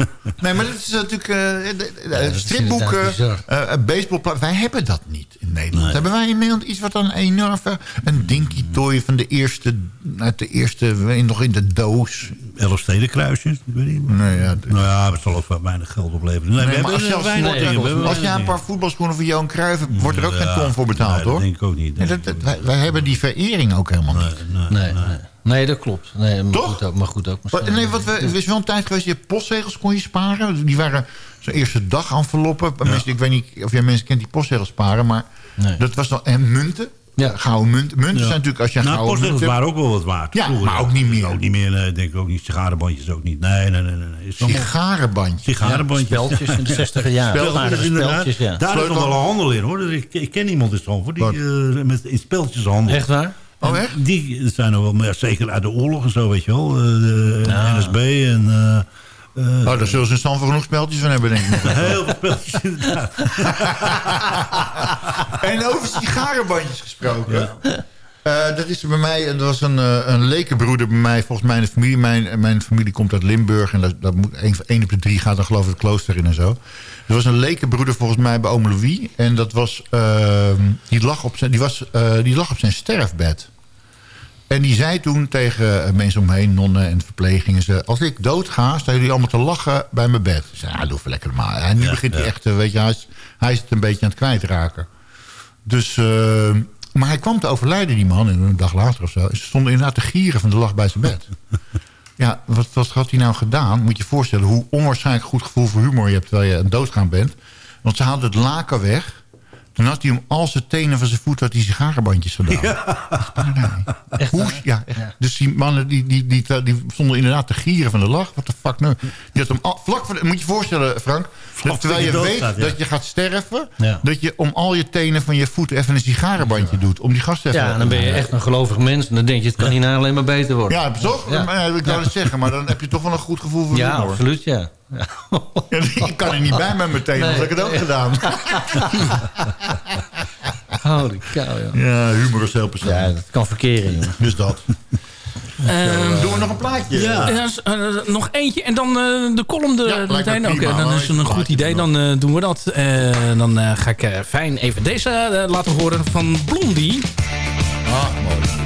*laughs* Nee, maar dat is natuurlijk... eh, de- de- de- dat is stripboeken, inderdaad eh, eh, baseballpla- Wij hebben dat niet in Nederland. Hebben wij in Nederland iets wat dan enorm... Een dinky toy van de eerste... Uit de eerste... Nog in de doos. Elfstedenkruisjes, ik weet niet. Nee, ja, Nou ja, het zal ook wel weinig geld opleveren. Nee, Nee, we maar als, hebben zelfs weinig als jij een paar voetbalschoenen van Johan Cruijff wordt er ook geen ton voor betaald, nee, hoor. dat denk ik ook niet. Nee, denk dat, ik dat- wij, wij hebben die verering ook helemaal niet. Nee, nee. Nee, dat klopt. Nee, maar Toch? goed ook. Maar goed ook nee, wat we, er is wel een tijd geweest, je postzegels kon je sparen. Die waren zo'n eerste dag enveloppen. Mensen, ik weet niet of jij mensen kent die postzegels sparen, maar Nee. dat was dan... En munten. Ja. Gouden munten. Munten Ja. zijn natuurlijk, als je een Nou, gouden munt postzegels hebt... waren ook wel wat waard. Ja, Vroeger, maar ook niet meer. Ook niet meer, nee, denk ik ook niet. Sigarenbandjes ook niet. Nee, nee, nee. nee. nee. Is allemaal Sigarenbandje. sigarenbandjes. Speltjes in de 60 jaar. Speltjes, ja. Daar is Sleutel. nog wel een handel in, hoor. Ik, ik ken iemand in Stamford die eh, met in speltjes handelt. Echt waar? Oh, echt? Die zijn er wel, maar ja, zeker uit de oorlog en zo, weet je wel. Eh, de Ja. NSB en... eh, eh, Oh, daar zullen ze in Stanford genoeg speltjes van hebben, denk ik. *laughs* Heel veel spelletjes inderdaad. *laughs* En over sigarenbandjes gesproken. Eh, dat is bij mij, dat was een, eh, een lekenbroeder bij mij, volgens mij in de familie. Mijn, mijn familie komt uit Limburg en dat, dat moet, één, één op de drie gaat dan geloof ik het klooster in en zo. Er was een lekenbroeder volgens mij bij oom Louis. En dat was, ehm, die, lag op zijn, die, was, eh, die lag op zijn sterfbed. En die zei toen tegen mensen omheen, nonnen en verplegingen... Ze, als ik doodga, staan jullie allemaal te lachen bij mijn bed. Ik zei, ja, doe even lekker maar. En nu Ja, begint hij echt, weet je, hij is, hij is het een beetje aan het kwijtraken. Dus, eh, maar hij kwam te overlijden, die man, een dag later of zo. Ze stonden inderdaad te gieren van de lach bij zijn bed. *laughs* Ja, wat, wat had hij nou gedaan? Moet je je voorstellen hoe onwaarschijnlijk goed gevoel voor humor je hebt... terwijl je doodgaan bent. Want ze haalden het laken weg. Dan had hij om al zijn tenen van zijn voet had hij sigarenbandjes gedaan. Echt, Hoe? Ja, echt. Dus die mannen die, die, die, die, stonden inderdaad te gieren van de lach. Wat de fuck nou? Die had hem al, vlak voor de- moet je je voorstellen, Frank. Dat terwijl je je weet ja. dat je gaat sterven... Ja. dat je om al je tenen van je voeten even een sigarenbandje doet. Om die gasten even... Ja, en dan ben je echt een gelovig mens. En dan denk je, het kan hierna alleen maar beter worden. Ja, toch? Ja. Ik wou het zeggen, maar dan heb je toch wel een goed gevoel voor Ja, absoluut, ja. Ja. Ja, ik kan er niet bij met mijn tenen, Nee. als ik het ook gedaan. *laughs* Holy cow, ja. Ja, humor is heel Ja, persoonlijk. dat kan verkeren, jongen. Dus dat. Ehm, Doen we nog een plaatje? Ja. Ja, eh, nog eentje en dan eh, de column Ja, er lijkt me meteen. Oké, prima. dan is het een goed idee. Dan eh, doen we dat. Eh, dan eh, ga ik eh, fijn even deze eh, laten horen van Blondie. Ah, mooi.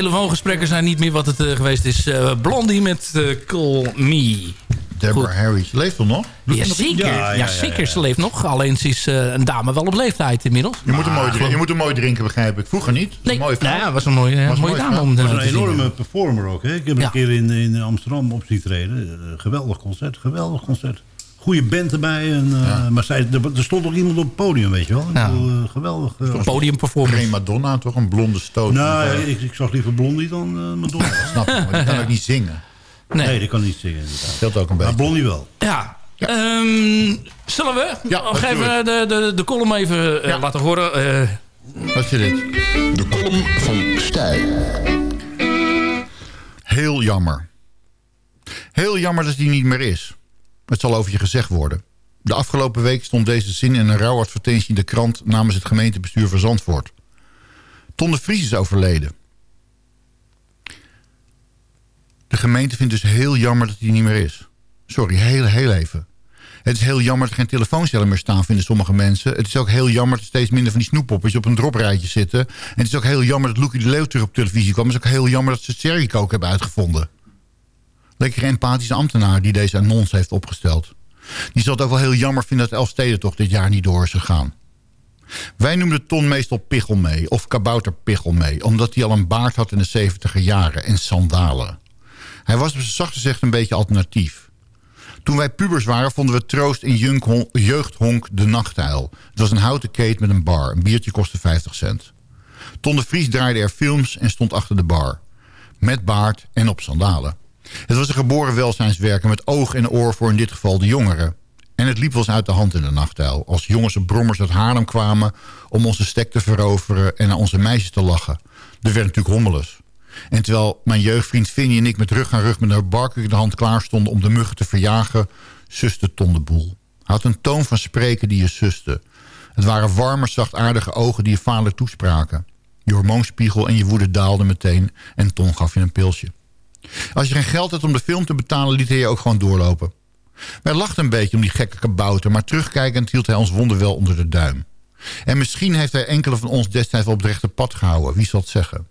Telefoongesprekken zijn niet meer wat het eh, geweest is. Eh, Blondie met eh, Call Me. Deborah Harry. Leeft nog? Ja, zeker. Ja, Ja, ja, ja, zeker. Ze leeft nog. Alleen ze is eh, een dame wel op leeftijd inmiddels. Je moet, hem mooi drinken, je moet hem mooi drinken, begrijp ik. Vroeger niet. Nee, mooie nou ja, was een mooie, Was een mooie mooie dame om een zien. enorme performer ook. Hè? Ik heb Ja. een keer in, in Amsterdam op zien treden. Geweldig concert, geweldig concert. Goede band erbij. En, eh, Maar zij, er, er stond ook iemand op het podium, weet je wel. Ja. bedoel, eh, geweldig. eh, Podiumperformance. Geen Madonna, toch? Een blonde stoot. nou, Eh, ik, ik zag liever Blondie dan Madonna. Snap je, maar die kan ook niet zingen. Nee. Nee, die kan niet zingen inderdaad. Scheelt ook een Maar beetje. Blondie wel. Ja. Ehm, zullen we Ja, nog let's do even de, de, de column even Ja. laten horen? Eh, Wat is dit? De column van Stijl. Heel jammer. Heel jammer dat die niet meer is. Het zal over je gezegd worden. De afgelopen week stond deze zin in een rouwadvertentie in de krant... namens het gemeentebestuur van Zandvoort. Ton de Vries is overleden. De gemeente vindt dus heel jammer dat hij niet meer is. Sorry, heel, heel even. Het is heel jammer dat er geen telefooncellen meer staan, vinden sommige mensen. Het is ook heel jammer dat er steeds minder van die snoeppoppetjes op een droprijtje zitten. En het is ook heel jammer dat Loekie de Leeuw terug op televisie kwam. Het is ook heel jammer dat ze Cherry Coke hebben uitgevonden. Lekker empathische ambtenaar die deze annons heeft opgesteld. Die zal het ook wel heel jammer vinden dat Elfstedentocht toch dit jaar niet door is gegaan. Wij noemden Ton meestal Pichel mee, of Kabouter Pichel mee... omdat hij al een baard had in de 70 jaren en sandalen. Hij was op zijn zachte zegt een beetje alternatief. Toen wij pubers waren vonden we troost in jeugdhonk De Nachtuil. Het was een houten keet met een bar. Een biertje kostte 50 cent. Ton de Vries draaide er films en stond achter de bar. Met baard en op sandalen. Het was een geboren welzijnswerker met oog en oor voor in dit geval de jongeren. En het liep wel eens uit de hand in de nachtuil. Als jongens en brommers uit Haarlem kwamen om onze stek te veroveren en naar onze meisjes te lachen. Er werd natuurlijk hommeles. En terwijl mijn jeugdvriend Vinnie en ik met rug aan rug met een barker in de hand klaar stonden om de muggen te verjagen, suste Ton de boel. Hij had een toon van spreken die je suste. Het waren warme, zachtaardige ogen die je vaderlijk toespraken. Je hormoonspiegel en je woede daalden meteen en Ton gaf je een pilsje. Als je geen geld had om de film te betalen, liet hij je ook gewoon doorlopen. Wij lachten een beetje om die gekke kabouter... maar terugkijkend hield hij ons wonder wel onder de duim. En misschien heeft hij enkele van ons destijds op het rechte pad gehouden. Wie zal het zeggen?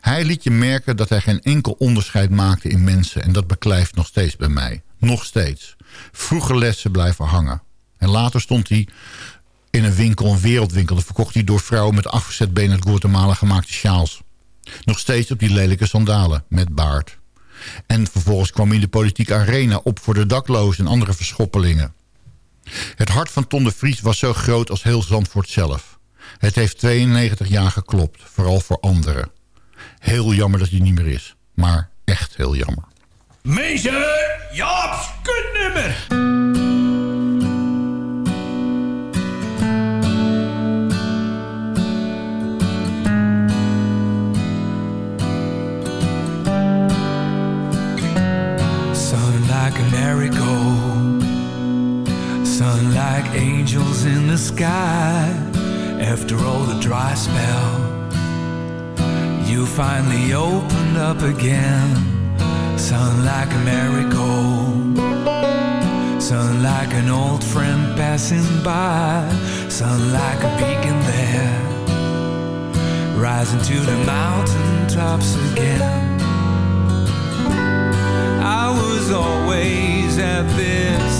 Hij liet je merken dat hij geen enkel onderscheid maakte in mensen... en dat beklijft nog steeds bij mij. Nog steeds. Vroege lessen blijven hangen. En later stond hij in een winkel, een wereldwinkel... en verkocht hij door vrouwen met afgezet benen uit Guatemala gemaakte sjaals. Nog steeds op die lelijke sandalen met baard. En vervolgens kwam hij in de politieke arena op voor de daklozen en andere verschoppelingen. Het hart van Ton de Vries was zo groot als heel Zandvoort zelf. Het heeft 92 jaar geklopt, vooral voor anderen. Heel jammer dat hij niet meer is, maar echt heel jammer. Meester Jaap's kutnummer. Sky. After all the dry spell, you finally opened up again. Sun like a marigold, sun like an old friend passing by, sun like a beacon there, rising to the mountain tops again. I was always at this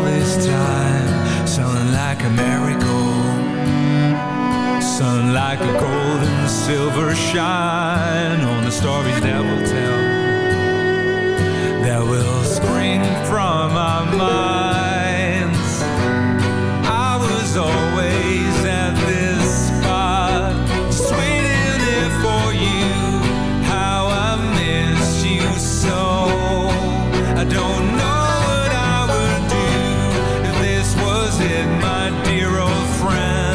like a marigold, sun like a gold and silver shine on the stories that will tell, that will spring from our minds. Friend.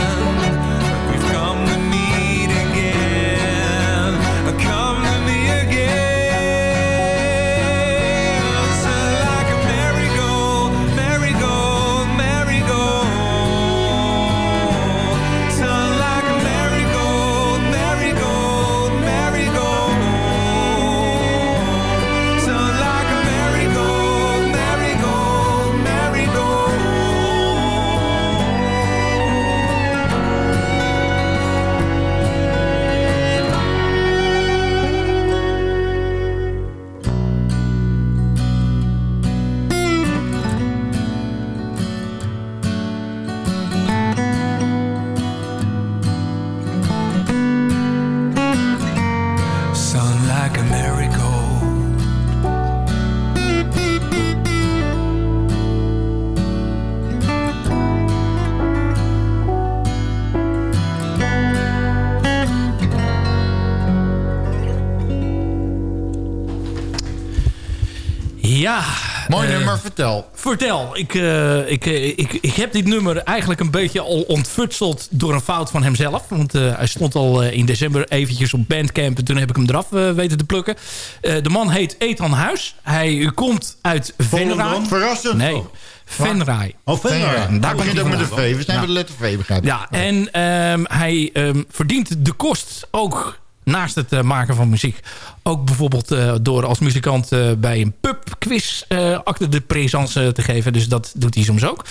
Vertel. Vertel, ik, eh, ik, eh, ik, ik heb dit nummer eigenlijk een beetje al ontfutseld door een fout van hemzelf. Want eh, hij stond al in december eventjes op Bandcamp en toen heb ik hem eraf weten te plukken. Eh, de man heet Ethan Huis. Hij komt uit Venray. Verrassend. Nee, Venray. Oh, Venray. Venray. Daar Daar komt begint hij ook met de. V. We zijn met de letter V, begrijp ik. Ja, en ehm, hij ehm, verdient de kost ook naast het eh, maken van muziek. Ook bijvoorbeeld eh, door als muzikant eh, bij een pubquiz acte de présence te geven. Dus dat doet hij soms ook.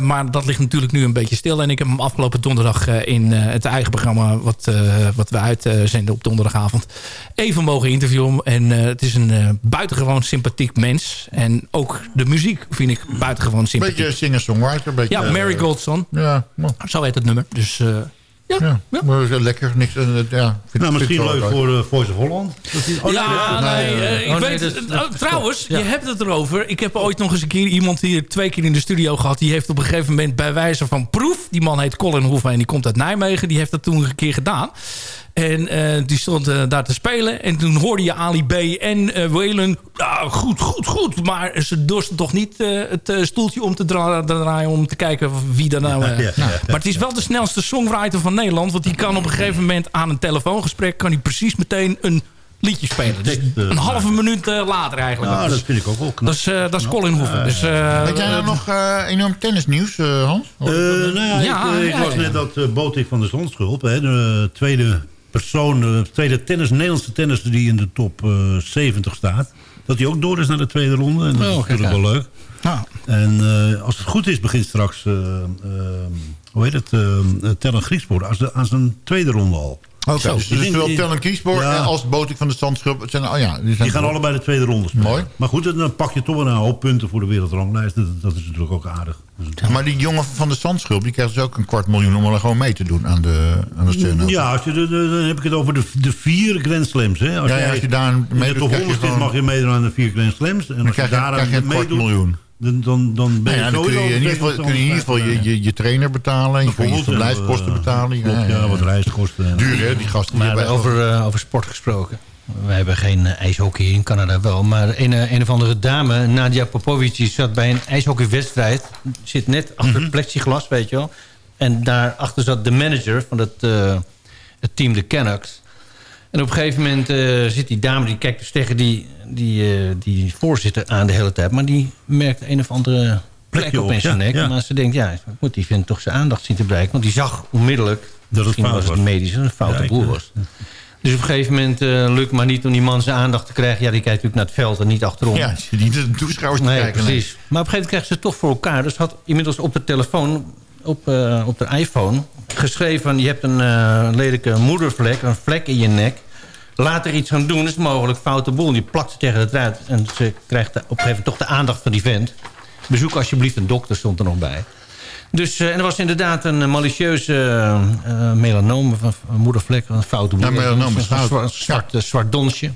Maar dat ligt natuurlijk nu een beetje stil. En ik heb hem afgelopen donderdag in het eigen programma... wat, wat we uitzenden op donderdagavond... even mogen interviewen. En het is een buitengewoon sympathiek mens. En ook de muziek vind ik buitengewoon sympathiek. Beetje singer-songwriter. Beetje, ja, Mary Goldson. Ja, Zo heet het nummer. Dus... ja. Maar is lekker. Niks, eh, ja, vind- Nou, misschien leuk voor eh, Voice of Holland. Oh, ja, nee, eh, ik Oh, weet oh, trouwens, ja. je hebt het erover. Ik heb ooit nog eens een keer iemand hier twee keer in de studio gehad. Die heeft op een gegeven moment bij wijze van proef... die man heet Colin Hoeven en die komt uit Nijmegen. Die heeft dat toen een keer gedaan. En eh, die stond eh, daar te spelen. En toen hoorde je Ali B en eh Waylon... Ja, goed, goed, goed. Maar ze dorsten toch niet eh, het stoeltje om te dra- draaien... om te kijken wie daar nou... eh, Ja, ja, ja. Maar het is wel de snelste songwriter van Nederland. Want die kan op een gegeven moment aan een telefoongesprek... kan hij precies meteen een liedje spelen. Dus een halve minuut later eigenlijk. Nou, dat vind ik ook wel knap. dat is, eh, dat is Colin Hoeven. Dus, eh, Weet jij nou nog eh, enorm tennisnieuws, eh, Hans? Eh, nou ja, Ja, ik, ik ja, las ja. net dat uh, Botik van de Zandschulp... Hè, de tweede persoon, de tweede tennis, Nederlandse tennisser... die in de top eh, 70 staat... dat hij ook door is naar de tweede ronde. En dat Oh, is natuurlijk wel leuk. nou, En eh, als het goed is, begint straks... eh, eh, hoe heet het? eh Tellen Griekspoor aan zijn tweede ronde al. Oké, dus, dus zowel Tellen Kiesboor Ja. en als Botik van de Zandschulp. het Zijn, oh ja, die, zijn Die gaan allebei de tweede ronde spelen. Mooi. Maar goed, dan pak je toch wel een hoop punten voor de wereldranglijst. Dat, dat is natuurlijk ook aardig. Dus- Maar die jongen van de Zandschulp, die krijgt dus ook een kwart miljoen... om er gewoon mee te doen aan de, aan de. Ja, als je dan heb ik het over de, de vier Grand Slams. Hè. Als, Ja, als je daar meedoet, je 100 zit, gewoon- mag je meedoen aan de vier Grand Slams. En dan als je krijg je, daar krijg je een meedoet, miljoen. Dan, dan, dan ben Nou je ja, dan kun je in ieder geval, kun je in ieder geval je, je, je trainer betalen. Je kun je verblijfskosten eh, betalen. klopt, ja, wat reiskosten. en- Duur hè, die gasten. die Maar hebben echt over, eh, over sport gesproken. We hebben geen eh, ijshockey in Canada wel. Maar een, een of andere dame, Nadia Popovic... die zat bij een ijshockeywedstrijd. Zit net achter Mhm. het plexiglas, weet je wel. En daarachter zat de manager van het, eh, het team de Canucks. En op een gegeven moment eh, zit die dame... die kijkt dus tegen die, die, eh, die voorzitter aan de hele tijd. Maar die merkt een of andere plek op op, in zijn ja, nek. ja. Maar ze denkt, ja, moet die vent toch zijn aandacht zien te bereiken. Want die zag onmiddellijk... het misschien was het medisch, een foute Ja, eh, was. Dus op een gegeven moment lukt maar niet om die man zijn aandacht te krijgen. Ja, die kijkt natuurlijk naar het veld en niet achterom. Ja, niet de toeschouwers te nee, kijken. precies. Maar op een gegeven moment krijgt ze het toch voor elkaar. Dus had inmiddels op de telefoon, op, eh, op de iPhone... geschreven je hebt een eh, lelijke moedervlek, een vlek in je nek. Laat er iets aan doen, is mogelijk foute boel. Die plakt ze tegen het ruit en ze krijgt op een gegeven moment toch de aandacht van die vent. Bezoek alsjeblieft een dokter, stond er nog bij. Dus, eh, en er was inderdaad een malicieuze melanoom, van moedervlek, een foute boel. Ja, melanoom is Een fout. zwart, zwart, zwart donsje.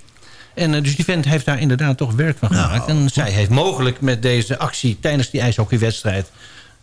En dus die vent heeft daar inderdaad toch werk van gemaakt. en zij heeft mogelijk met deze actie tijdens die ijshockeywedstrijd...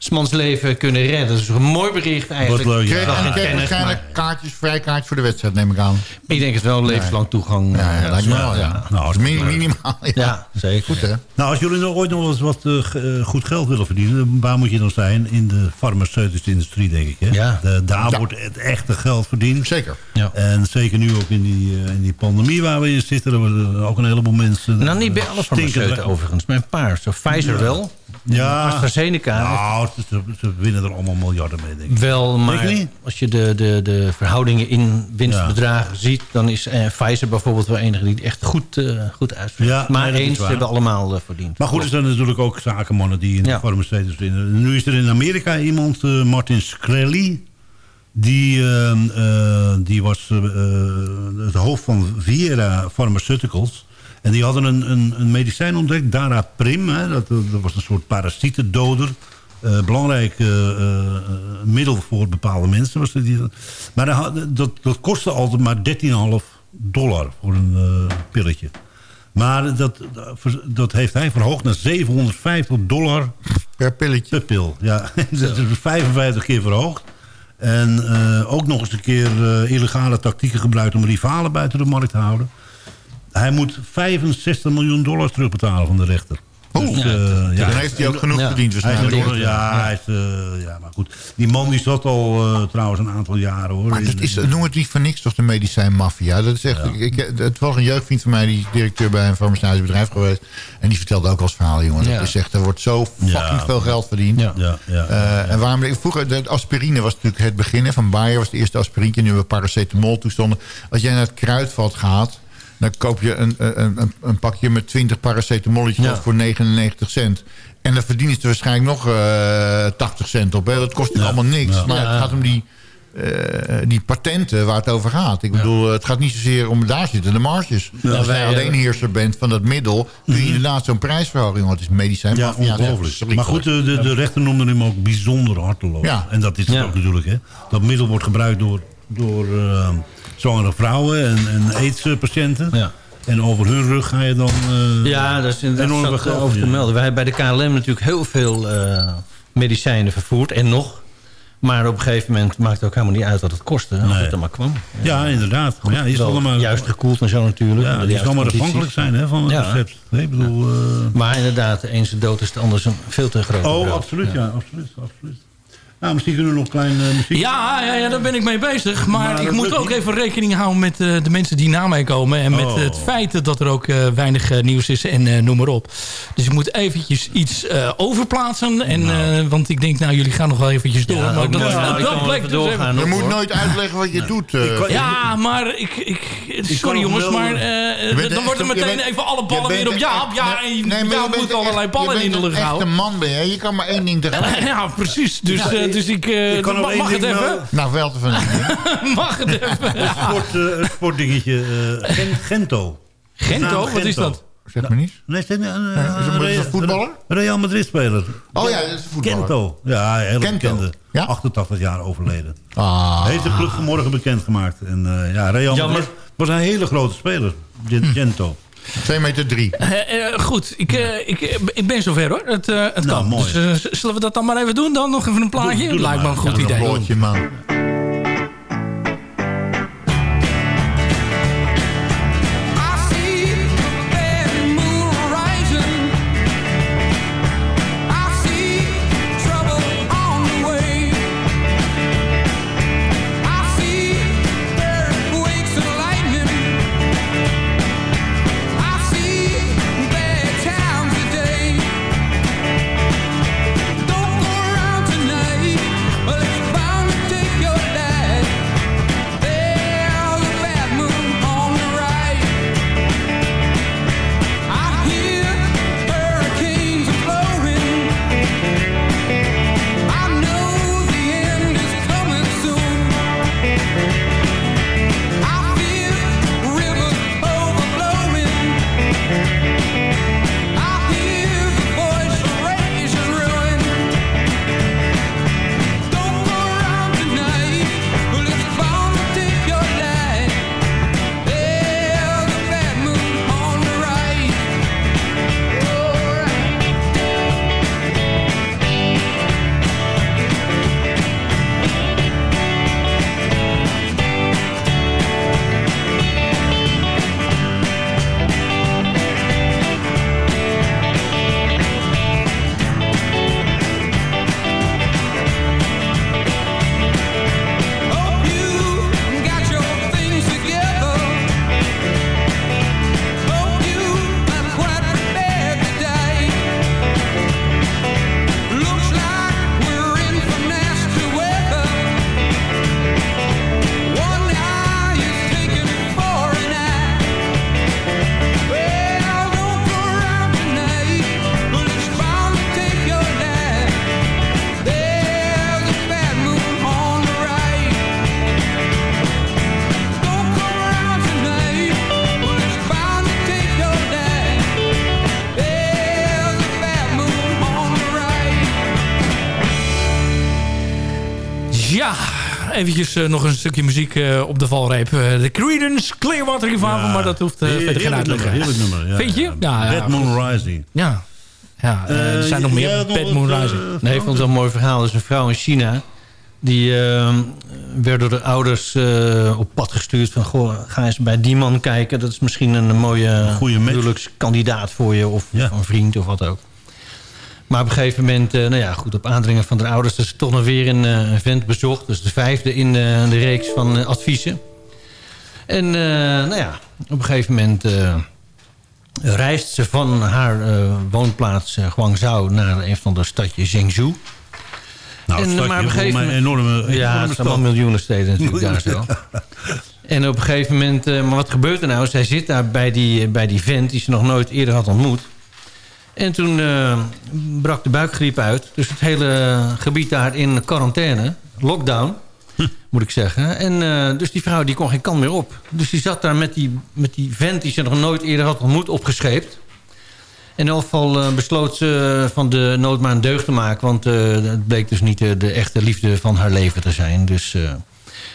Smans leven kunnen redden. Dat is een mooi bericht eigenlijk. Wat leuk, ja. Kreeg, en kreeg waarschijnlijk kaartjes, vrijkaartjes voor de wedstrijd, neem ik aan. ik denk het wel levenslang toegang. Ja, ja, lijkt me wel, ja. Nou, minimaal. Ja. Ja, zeker. Goed, hè? Nou, als jullie nou ooit nog eens wat eh, eh, goed geld willen verdienen... waar moet je dan zijn? In de farmaceutische industrie, denk ik. Hè? Ja. De- daar Ja. wordt het echte geld verdiend. Zeker. Ja. En zeker nu ook in die, eh, in die pandemie waar we in zitten... er worden ook een heleboel mensen... Nou, niet bij alle stinkend- farmaceuten overigens. Maar een paar. Zo Pfizer wel. Ja, AstraZeneca nou, ze, ze- ze winnen er allemaal miljarden mee, denk ik. wel. Maar als je de, de, de verhoudingen in winstbedragen ziet... dan is eh, Pfizer bijvoorbeeld wel enige die het echt goed, eh goed uitvoert. Ja, maar eens hebben allemaal eh, verdiend. Maar goed, er zijn natuurlijk ook zakenmannen die in de farmaceutische zitten. Nu is er in Amerika iemand, eh, Martin Shkreli... Die, eh, eh, die was eh, het hoofd van Viera Pharmaceuticals. En die hadden een, een, een medicijn ontdekt, Daraprim. Hè, dat, dat was een soort parasietendoder. Eh, belangrijk eh, eh, middel voor bepaalde mensen. Was dat, die, maar dat, dat, dat kostte altijd maar 13,5 dollar voor een pilletje. Maar dat, dat heeft hij verhoogd naar 750 dollar Per pilletje. per pil. Ja, *laughs* dat is 55 keer verhoogd. En ook nog eens een keer illegale tactieken gebruikt om rivalen buiten de markt te houden. hij moet 65 miljoen dollar terugbetalen van de rechter. Oeh, Dus, ja, eh, dan heeft hij ook genoeg Ja. verdiend Hij ja, hij is, eh, ja, maar goed. Die man die zat al eh, trouwens een aantal jaren hoor. Maar dat is, noem het niet voor niks toch de medicijnmafia. Dat is echt, ik, ik, het was een jeugdvriend van mij, die is directeur bij een farmaceutisch bedrijf geweest. En die vertelde ook als verhaal, jongen. Ja. Dat is echt, er wordt zo fucking Ja. veel geld verdiend. Ja. Ja, ja, Eh, En waarom, vroeger, de aspirine was natuurlijk het begin. Van Bayer was de eerste aspirine. Nu hebben we paracetamol toestanden. Als jij naar het kruidvat gaat... dan koop je een, een, een, een pakje met 20 paracetamolletjes Ja. voor 99 cent. En dan verdienen ze er waarschijnlijk nog eh 80 cent op. Hè. Dat kost natuurlijk allemaal niks. Ja. Maar Ja. het gaat om die, eh, die patenten waar het over gaat. Ik bedoel, het gaat niet zozeer om... Daar zitten de marges. Als jij eh, alleenheerser bent van dat middel... kun je inderdaad zo'n prijsverhoging... want het is medicijn. Ja, ongelooflijk. Maar goed, de, de, de rechter noemde hem ook bijzonder harteloos. Ja. En dat is het Ja. ook natuurlijk. Hè. Dat middel wordt gebruikt door, door eh, zwangere vrouwen en, en AIDS-patiënten. Ja. En over hun rug ga je dan... eh, Ja, dat is inderdaad over te melden. Wij hebben bij de KLM natuurlijk heel veel eh, medicijnen vervoerd. En nog. Maar op een gegeven moment maakt het ook helemaal niet uit wat het kostte. Als Nee. het er maar kwam. ja, inderdaad. Ja, er maar, juist gekoeld en zo natuurlijk. ja, juiste zal maar afhankelijk zijn hè, van het Ja. recept. Nee, bedoel... eh, Maar inderdaad, de een is de dood is de ander is een veel te groot. oh, absoluut, ja. absoluut, absoluut. Nou, misschien kunnen we nog een klein eh, muziek... Ja, ja, ja, daar ben ik mee bezig. Maar, Maar ik moet ook niet. even rekening houden met eh, de mensen die na mij komen. En met Oh. het feit dat er ook eh, weinig nieuws is en eh, noem maar op. Dus ik moet eventjes iets eh, overplaatsen. En, eh, want ik denk, nou, jullie gaan nog wel eventjes door. Ja, maar ook dat, mooi. dat, Nou, ik dat bleek even dus even- doorgaan. Je ook, moet nooit uitleggen wat je doet. Ja, maar ik, ik, sorry jongens, wel- maar eh, Je bent dan er een- je meteen bent- even alle je ballen bent weer op een Jaap. Ja, en nee, maar je Jaap bent moet een allerlei ballen je in de bent lucht een houden. echte man ben je. Je kan maar één ding tegelijk. Ja, precies. Dus, dus ik... eh, kan mag, het even? melden. Nou, wel te van. *laughs* Mag het even? Sport, eh, een sportdingetje. eh, Gen- Gento. Gento? Wat is dat? Zeg maar niet. Nee, is een, voetballer? Een Real Madrid-speler. Oh ja, dat is een voetballer. Kento. Ja, Kento. bekende. Ja? 88 jaar overleden. Ah. Heeft de club vanmorgen bekendgemaakt. En uh, ja, Real Jammer. Madrid was een hele grote speler. Hm. Gento. 2 meter 3. Eh, eh, goed, ik, eh, ik, ik ben zover hoor. Het, eh, het Nou, kan. mooi. Dus zullen we dat dan maar even doen? Dan nog even een plaatje? Doe- Lijkt me een goed Ja, idee. Broodje, man. Eventjes eh, nog een stukje muziek eh, op de valreep. Eh, De Creedence Clearwater Revival, maar dat hoeft eh, verder geen uitleg. nummer, heerlijk nummer. Ja, Vind je? Ja, Bad Moon Rising. Ja, ja er zijn nog meer Bad Moon Rising. Nee, ik vond het wel een mooi verhaal. Er is een vrouw in China. Die eh, werd door de ouders eh, op pad gestuurd van... Goh, ga eens bij die man kijken. Dat is misschien een mooie huwelijkskandidaat voor je. Of Ja. een vriend of wat ook. Maar op een gegeven moment, eh, nou ja, goed, op aandringen van de ouders... is toch nog weer een eh, vent bezocht. Dus de vijfde in de, reeks van eh, adviezen. En eh, nou ja, op een gegeven moment eh, reist ze van haar eh, woonplaats eh, Guangzou... naar een van de stadje Zhengzhou. Nou, En, het maar stadje, op een gegeven moment- een enorme, Ja, enorme het zijn allemaal miljoenen steden natuurlijk daar zo. En op een gegeven moment, eh, maar wat gebeurt er nou? Zij zit daar bij die, bij die vent die ze nog nooit eerder had ontmoet. En toen eh, brak de buikgriep uit. Dus het hele gebied daar in quarantaine, lockdown, moet ik zeggen. En eh, dus die vrouw die kon geen kant meer op. Dus die zat daar met die, met die vent die ze nog nooit eerder had ontmoet opgescheept. In elk geval eh, besloot ze van de nood maar een deugd te maken. Want het bleek dus niet de, de echte liefde van haar leven te zijn. Dus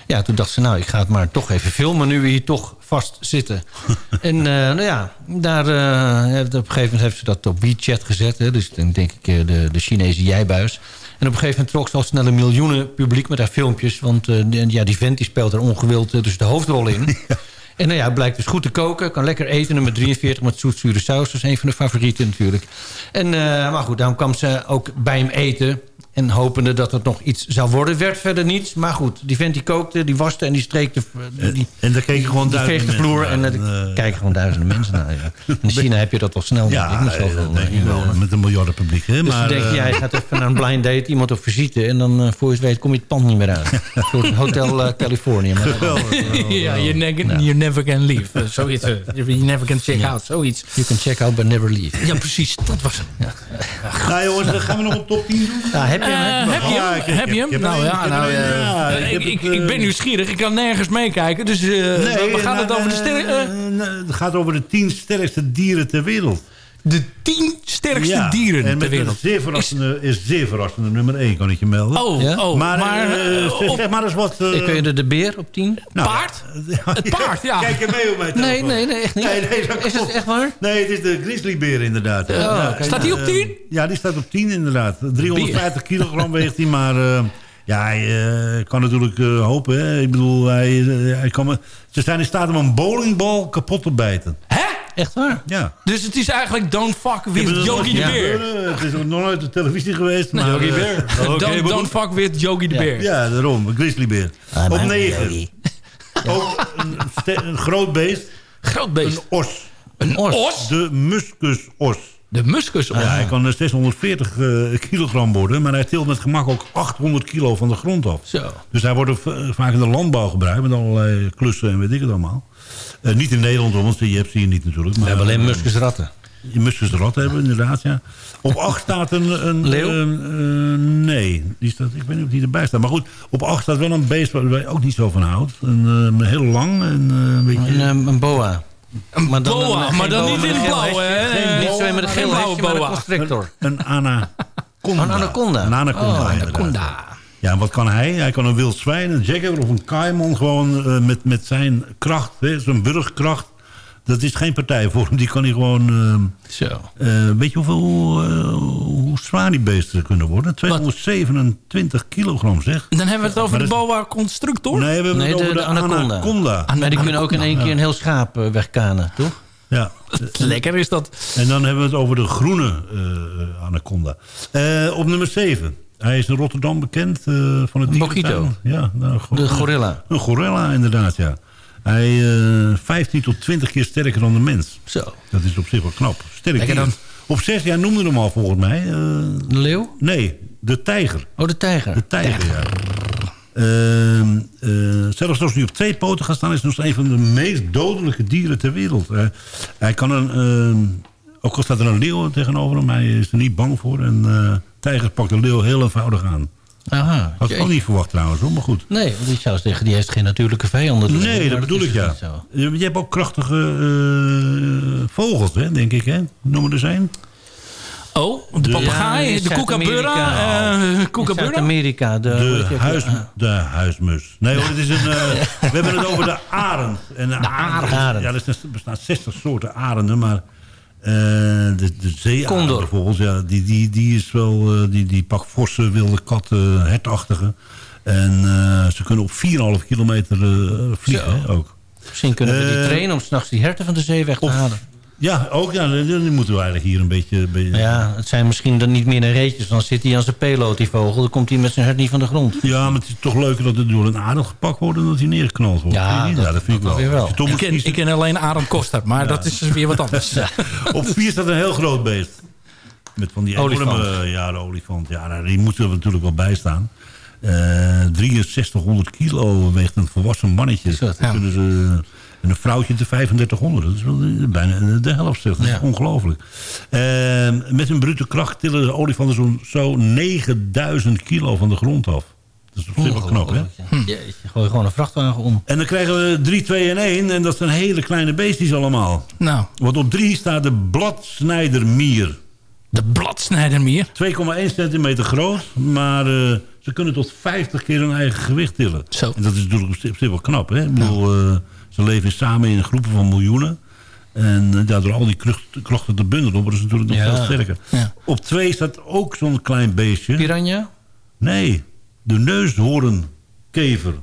ja, toen dacht ze, nou, ik ga het maar toch even filmen... nu we hier toch vast zitten. *laughs* en eh, nou ja, daar, eh, op een gegeven moment heeft ze dat op WeChat gezet. Hè, dus dan denk ik eh, de, de Chinese jijbuis. En op een gegeven moment trok ze al snel een miljoenen publiek met haar filmpjes. Want die, ja, die vent die speelt er ongewild dus de hoofdrol in. *laughs* En nou ja, het blijkt dus goed te koken. Kan lekker eten. Nummer 43 met zoetzure saus. Dat is een van de favorieten natuurlijk. En, maar goed, daarom kwam ze ook bij hem eten. En hopende dat het nog iets zou worden. Werd verder niets. Maar goed, die vent die kookte, die waste en die streekte... Die, die, En daar keken gewoon duizenden vloer. mensen En eh, naar. En, eh, kijken gewoon duizenden mensen naar. Ja. In China heb je dat al snel. Ja, ik, zoveel, eh, wel. Met een miljardenpubliek. Hè? Dus maar, dan denk je, eh, jij gaat even naar een blind date, iemand op visite... en dan eh, voor je het weet kom je het pand niet meer uit. Een soort Hotel eh, California. Maar ja, you, ne- you never can leave. Eh, zoiets. eh, you never can check out. Zoiets. You can check out but never leave. Ja, precies. Dat was het. Nou jongens, dan gaan we nog een top 10 doen. Ja, heb je hem? Eh, heb je hem? ik- ik- Heb je hem? Nou ja, nou, eh, ja, eh, ik ben eh, nieuwsgierig. Ik kan nergens meekijken. Dus eh, we gaan het over de, eh, eh, het gaat over de 10 sterkste dieren ter wereld. De tien sterkste Ja, dieren en ter met wereld. een zeer verrassende, is zeer verrassende nummer 1, kan ik je melden. Oh, Ja? oh, maar maar, eh, eh, zeg, op zeg maar eens wat... eh, Ik weet de, de beer op 10? nou, paard? ja, *laughs* Het paard, ja. Kijk je mee op mijn Nee, telefoon. nee, nee, echt niet. Nee, nee, dat is het echt waar? Nee, het is de grizzlybeer inderdaad. Ja, oké. Staat die op 10? Ja, die staat op 10 inderdaad. 350 kilogram *laughs* weegt hij, maar eh, ja, hij eh, kan natuurlijk eh, hopen. Hè. Ik bedoel, hij, hij kan, me- ze zijn in staat om een bowlingbal kapot te bijten. Hè? Echt waar? Ja. Dus het is eigenlijk Don't Fuck with Yogi de Beer. Het is ook nog nooit op televisie geweest. Maar, Yogi eh, Bear. *laughs* oké, don't, don't fuck with Yogi de. Beer. Ja, daarom. Een grizzlybeer. Ah, op maar 9. Yogi. *laughs* Ook een, een groot beest. Groot Een beest. os. Een os. De muskusos. De muskus. Ja, hij kan eh, 640 eh, kilogram worden, maar hij tilt met gemak ook 800 kilo van de grond af. Zo. Dus hij wordt vaak in de landbouw gebruikt met allerlei klussen en weet ik het allemaal. Eh, niet in Nederland, want je hebt ze hier niet natuurlijk. We Maar, hebben alleen eh, muskusratten. Je muskusrat hebben, inderdaad, ja. Op 8 staat een... een Leeuw? nee, die staat, ik weet niet of die erbij staat. Maar goed, op 8 staat wel een beest waar je ook niet zo van houdt. Een, eh, heel lang en eh, een beetje... Een, een boa. maar dan, boa, een- maar dan boa niet in een het blauw, hè? Geen- Niet zo met een geel hesje, maar een boa. constrictor. Een anaconda. Een anaconda. Een anaconda, Oh, inderdaad. Anaconda. Ja, wat kan hij? Hij kan een wild zwijn, een jaguar of een kaiman gewoon eh, met, met zijn kracht, hè, zijn burgkracht. Dat is geen partij voor hem. Die kan hij gewoon... eh, Zo. eh, weet je hoeveel, hoe zwaar die beesten kunnen worden? 227 kilogram, zeg. Dan hebben we het over de boa constructor. Nee, we hebben Nee, het de- over de, de anaconda. anaconda. Maar die kunnen ook in één keer een heel schaap wegkanen, toch? Ja. *laughs* Lekker is dat. En dan hebben we het over de groene eh, anaconda. Eh, op nummer 7. Hij is in Rotterdam bekend eh, van het dierentuin. Ja, nou, go- De gorilla. Een gorilla, inderdaad, ja. Hij eh 15 tot 20 keer sterker dan de mens. Zo. Dat is op zich wel knap. Sterk Lekker dier. dan. Op 6 jaar noemde hem al volgens mij. eh, De leeuw? nee, de tijger. Oh, de tijger. De tijger, ja. Ehm, eh, zelfs als hij op twee poten gaat staan... is het nog een van de meest dodelijke dieren ter wereld. Eh, hij kan een... ehm, ook al staat er een leeuw tegenover hem... hij is er niet bang voor. En eh tijger pakt de leeuw heel eenvoudig aan. Aha. Had ik ook niet verwacht trouwens, hoor, maar goed. Nee, want ik zou zeggen, die heeft geen natuurlijke vijanden. Dus Nee, dat bedoel ik, dus ja. Je hebt ook krachtige eh, vogels, hè, denk ik, hè? Noem er eens een. Oh, de Ja, papegaai, in de eh In kookaburra. Zuid-Amerika. De, De, die huis, de huismus. Nee hoor, het is een, eh, *laughs* we hebben het over de arend. En de arend. arend. Ja, er bestaan 60 soorten arenden, maar de, de zeearend Condor. bijvoorbeeld, ja, die, die, die is wel, eh, die, die pakt forse, wilde katten, hertachtige. En eh, ze kunnen op 4,5 kilometer eh, vliegen Zo. ook. Misschien kunnen we die Eh, trainen om s'nachts die herten van de zee weg te of- halen. Ja, ook. Ja, die, moeten we eigenlijk hier een beetje... een beetje- Maar ja, het zijn misschien dan niet meer een reetjes. Dan zit hij aan zijn peloot, die vogel. Dan komt hij met zijn hert niet van de grond. Ja, maar het is toch leuker dat het door een adel gepakt wordt... dan dat hij neergeknald wordt. Ja, dat- ja, dat vind ik wel. Ik ken, kiezen- ik ken alleen Aaron Koster, maar dat is dus weer wat anders. *laughs* Op vier staat een heel groot beest. Met van die Olifant. enorme... Ja, de olifant. Ja, nou, die moeten er natuurlijk wel bij staan. Eh 6300 kilo weegt een volwassen mannetje. Dat, kunnen ze, en een vrouwtje te 3500. Dat is wel bijna de helft. Zeg. Dat is Ja. ongelooflijk. Eh, met een brute kracht tillen de olifanten zo'n zo 9000 kilo van de grond af. Dat is op zich wel knap, hè? Ja. Jeetje, gooi gewoon een vrachtwagen om. En dan krijgen we 3, 2 en 1. En dat zijn hele kleine beestjes allemaal. nou, Want op 3 staat de bladsnijdermier. de bladsnijdermier. 2,1 centimeter groot, maar eh, ze kunnen tot 50 keer hun eigen gewicht tillen. Zo. En dat is natuurlijk op zich- wel knap. Hè? Ik bedoel, eh, ze leven samen in groepen van miljoenen. En uh, ja, door al die krachten te bundelen worden ze natuurlijk nog Ja. veel sterker. Ja. Op 2 staat ook zo'n klein beestje. Piranha? Nee, de neushoornkever.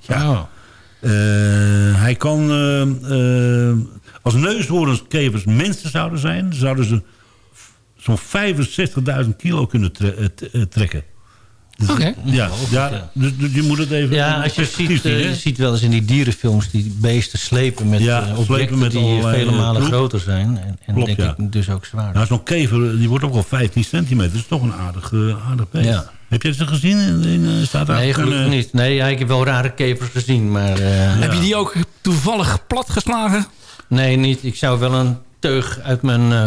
Ja. Oh. Eh, hij kan... eh, eh, als neushoornskevers mensen zouden zijn... zouden ze zo'n 65.000 kilo kunnen tre- eh, eh, trekken. *laughs* Oké. Ja, ja dus, dus je moet het even... Ja, als je ziet, zien, eh, je ziet wel eens in die dierenfilms die beesten slepen met Ja, eh, slepen met die vele eh, malen troep. groter zijn. En, en Klopt, denk ja. ik dus ook zwaar. Nou, zo'n kever die wordt ook wel 15 centimeter. Dat is toch een aardig, aardig beest. Ja. Heb jij ze gezien in, in eh, nee, gelukkig niet. Nee, ja, ik heb wel rare kevers gezien, maar... eh, Heb je die ook toevallig platgeslagen? Nee, niet. Ik zou wel een teug uit mijn eh,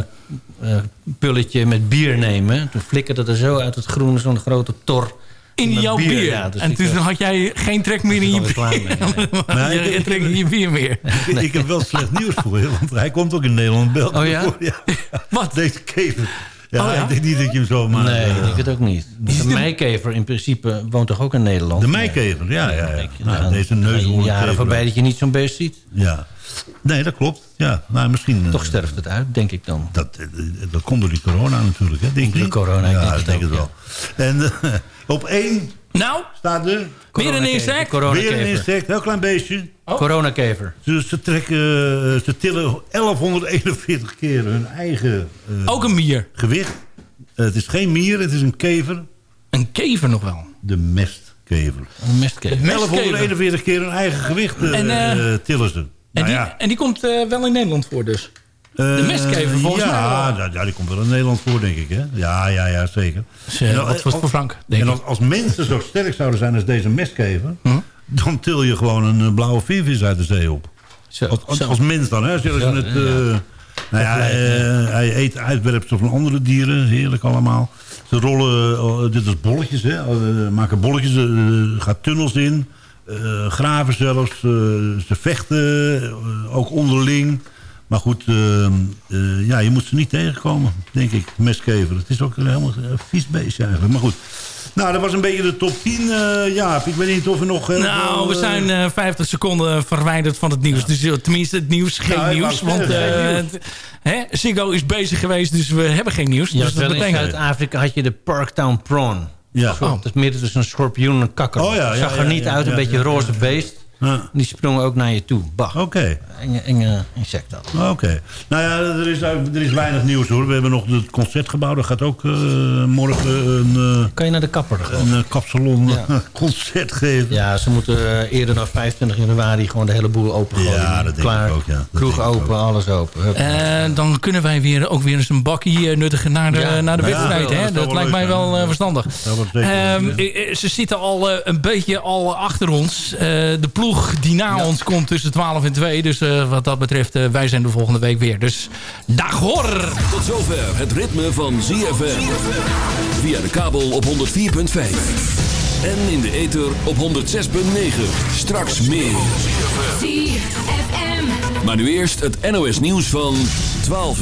eh, pulletje met bier nemen. Toen flikkerde er zo uit het groen zo'n grote tor. In jouw bier. Ja, dus en toen was- had jij geen trek meer in je er bier. klaar mee, nee. *laughs* Maar je ik- geen trek in je bier meer. *laughs* ik, ik heb wel slecht nieuws voor je, want hij komt ook in Nederland België Oh ja? voor. Ja, *laughs* Wat? Deze kever. Ja, Oh ja? ik denk niet dat je hem zo maar... nee, eh, ik denk het ook niet. De meikever in principe woont toch ook in Nederland? De meikever, ja, ja, ja. Nou, deze gaan neushoornkever. jaren voorbij dat je niet zo'n beest ziet. Ja. Nee, dat klopt. Ja, nou, misschien... eh, Toch sterft het uit, denk ik dan. Dat, eh, dat komt door die corona natuurlijk, hè? Denk Door niet? corona, ik ja, denk ik het denk ook, het wel. En eh, op één Nou, staat er... weer een insect. Weer een insect, heel klein beestje. Coronakever. Dus ze, trekken, eh, ze tillen 1141 keer hun eigen eh, Ook een mier. gewicht. Eh, het is geen mier, het is een kever. Een kever nog wel. De mestkever. Een mestkever. Mestkever. 1141 keer hun eigen gewicht eh, En, eh, eh, tillen ze. En, Nou die, en die komt eh, wel in Nederland voor dus. de mestkever volgens ja, mij wel. Ja, ja, die komt wel in Nederland voor, denk ik. Hè? Ja, ja, ja, zeker. Dus, eh, En wat voor, voor Frank, denk en ik. als, als mensen zo sterk zouden zijn als deze mestkever... Hm? dan til je gewoon een eh, blauwe vinvis uit de zee op. Zo, Als, als, zo. als mens dan, hè? Als je, als je Zo, het, ja. eh, nou ja, eh, hij eet uitwerpsel van andere dieren. Heerlijk allemaal. Ze rollen, eh, dit is bolletjes, hè? eh, maken bolletjes, eh, gaat tunnels in. Eh, graven zelfs. eh, ze vechten, eh, ook onderling. Maar goed, eh, eh, ja, je moet ze niet tegenkomen, denk ik. Mestkever. Het is ook een helemaal een vies beestje eigenlijk. Maar goed. Nou, dat was een beetje de top 10. eh Jaap, ik weet niet of we nog... Nou, we zijn eh 50 seconden verwijderd van het nieuws. Dus tenminste, het nieuws, geen Nou, nieuws. Want eh, hè, Ziggo is bezig geweest, dus we hebben geen nieuws. Ja, dus dat wel in betekent... Zuid-Afrika had je de Parktown Prawn. Ja. Zo, Het is midden tussen een schorpioen en een kakker. Oh ja, ja, zag er niet uit, een beetje roze beest. Die sprongen ook naar je toe. Bah, Oké. Enge, enge insect dat. Oké. Nou ja, er is, er is weinig nieuws hoor. We hebben nog het concertgebouw. Daar gaat ook eh, morgen een, eh, Kan je naar de kapper een eh, kapsalon Ja. concert geven. Ja, ze moeten eerder dan 25 januari gewoon de hele boel opengooien. Ja, dat denk Klaar, ik ook, ja. Dat Kroeg denk open, alles open. Hup. Eh, dan kunnen wij weer, ook weer eens een bakkie eh, nuttigen naar de, Ja. naar de Ja, wedstrijd. dat hè? Dat, lijkt leuk mij wel eh, Ja. verstandig. Eh, ze zitten al eh, een beetje al achter ons. Eh, de ploeg die na ons komt tussen 12 en 2. Dus wat dat betreft, eh, wij zijn de volgende week weer. Dus dag hoor! Tot zover het ritme van ZFM. Via de kabel op 104.5. En in de ether op 106.9. Straks meer. ZFM. Maar nu eerst het NOS nieuws van 12 uur.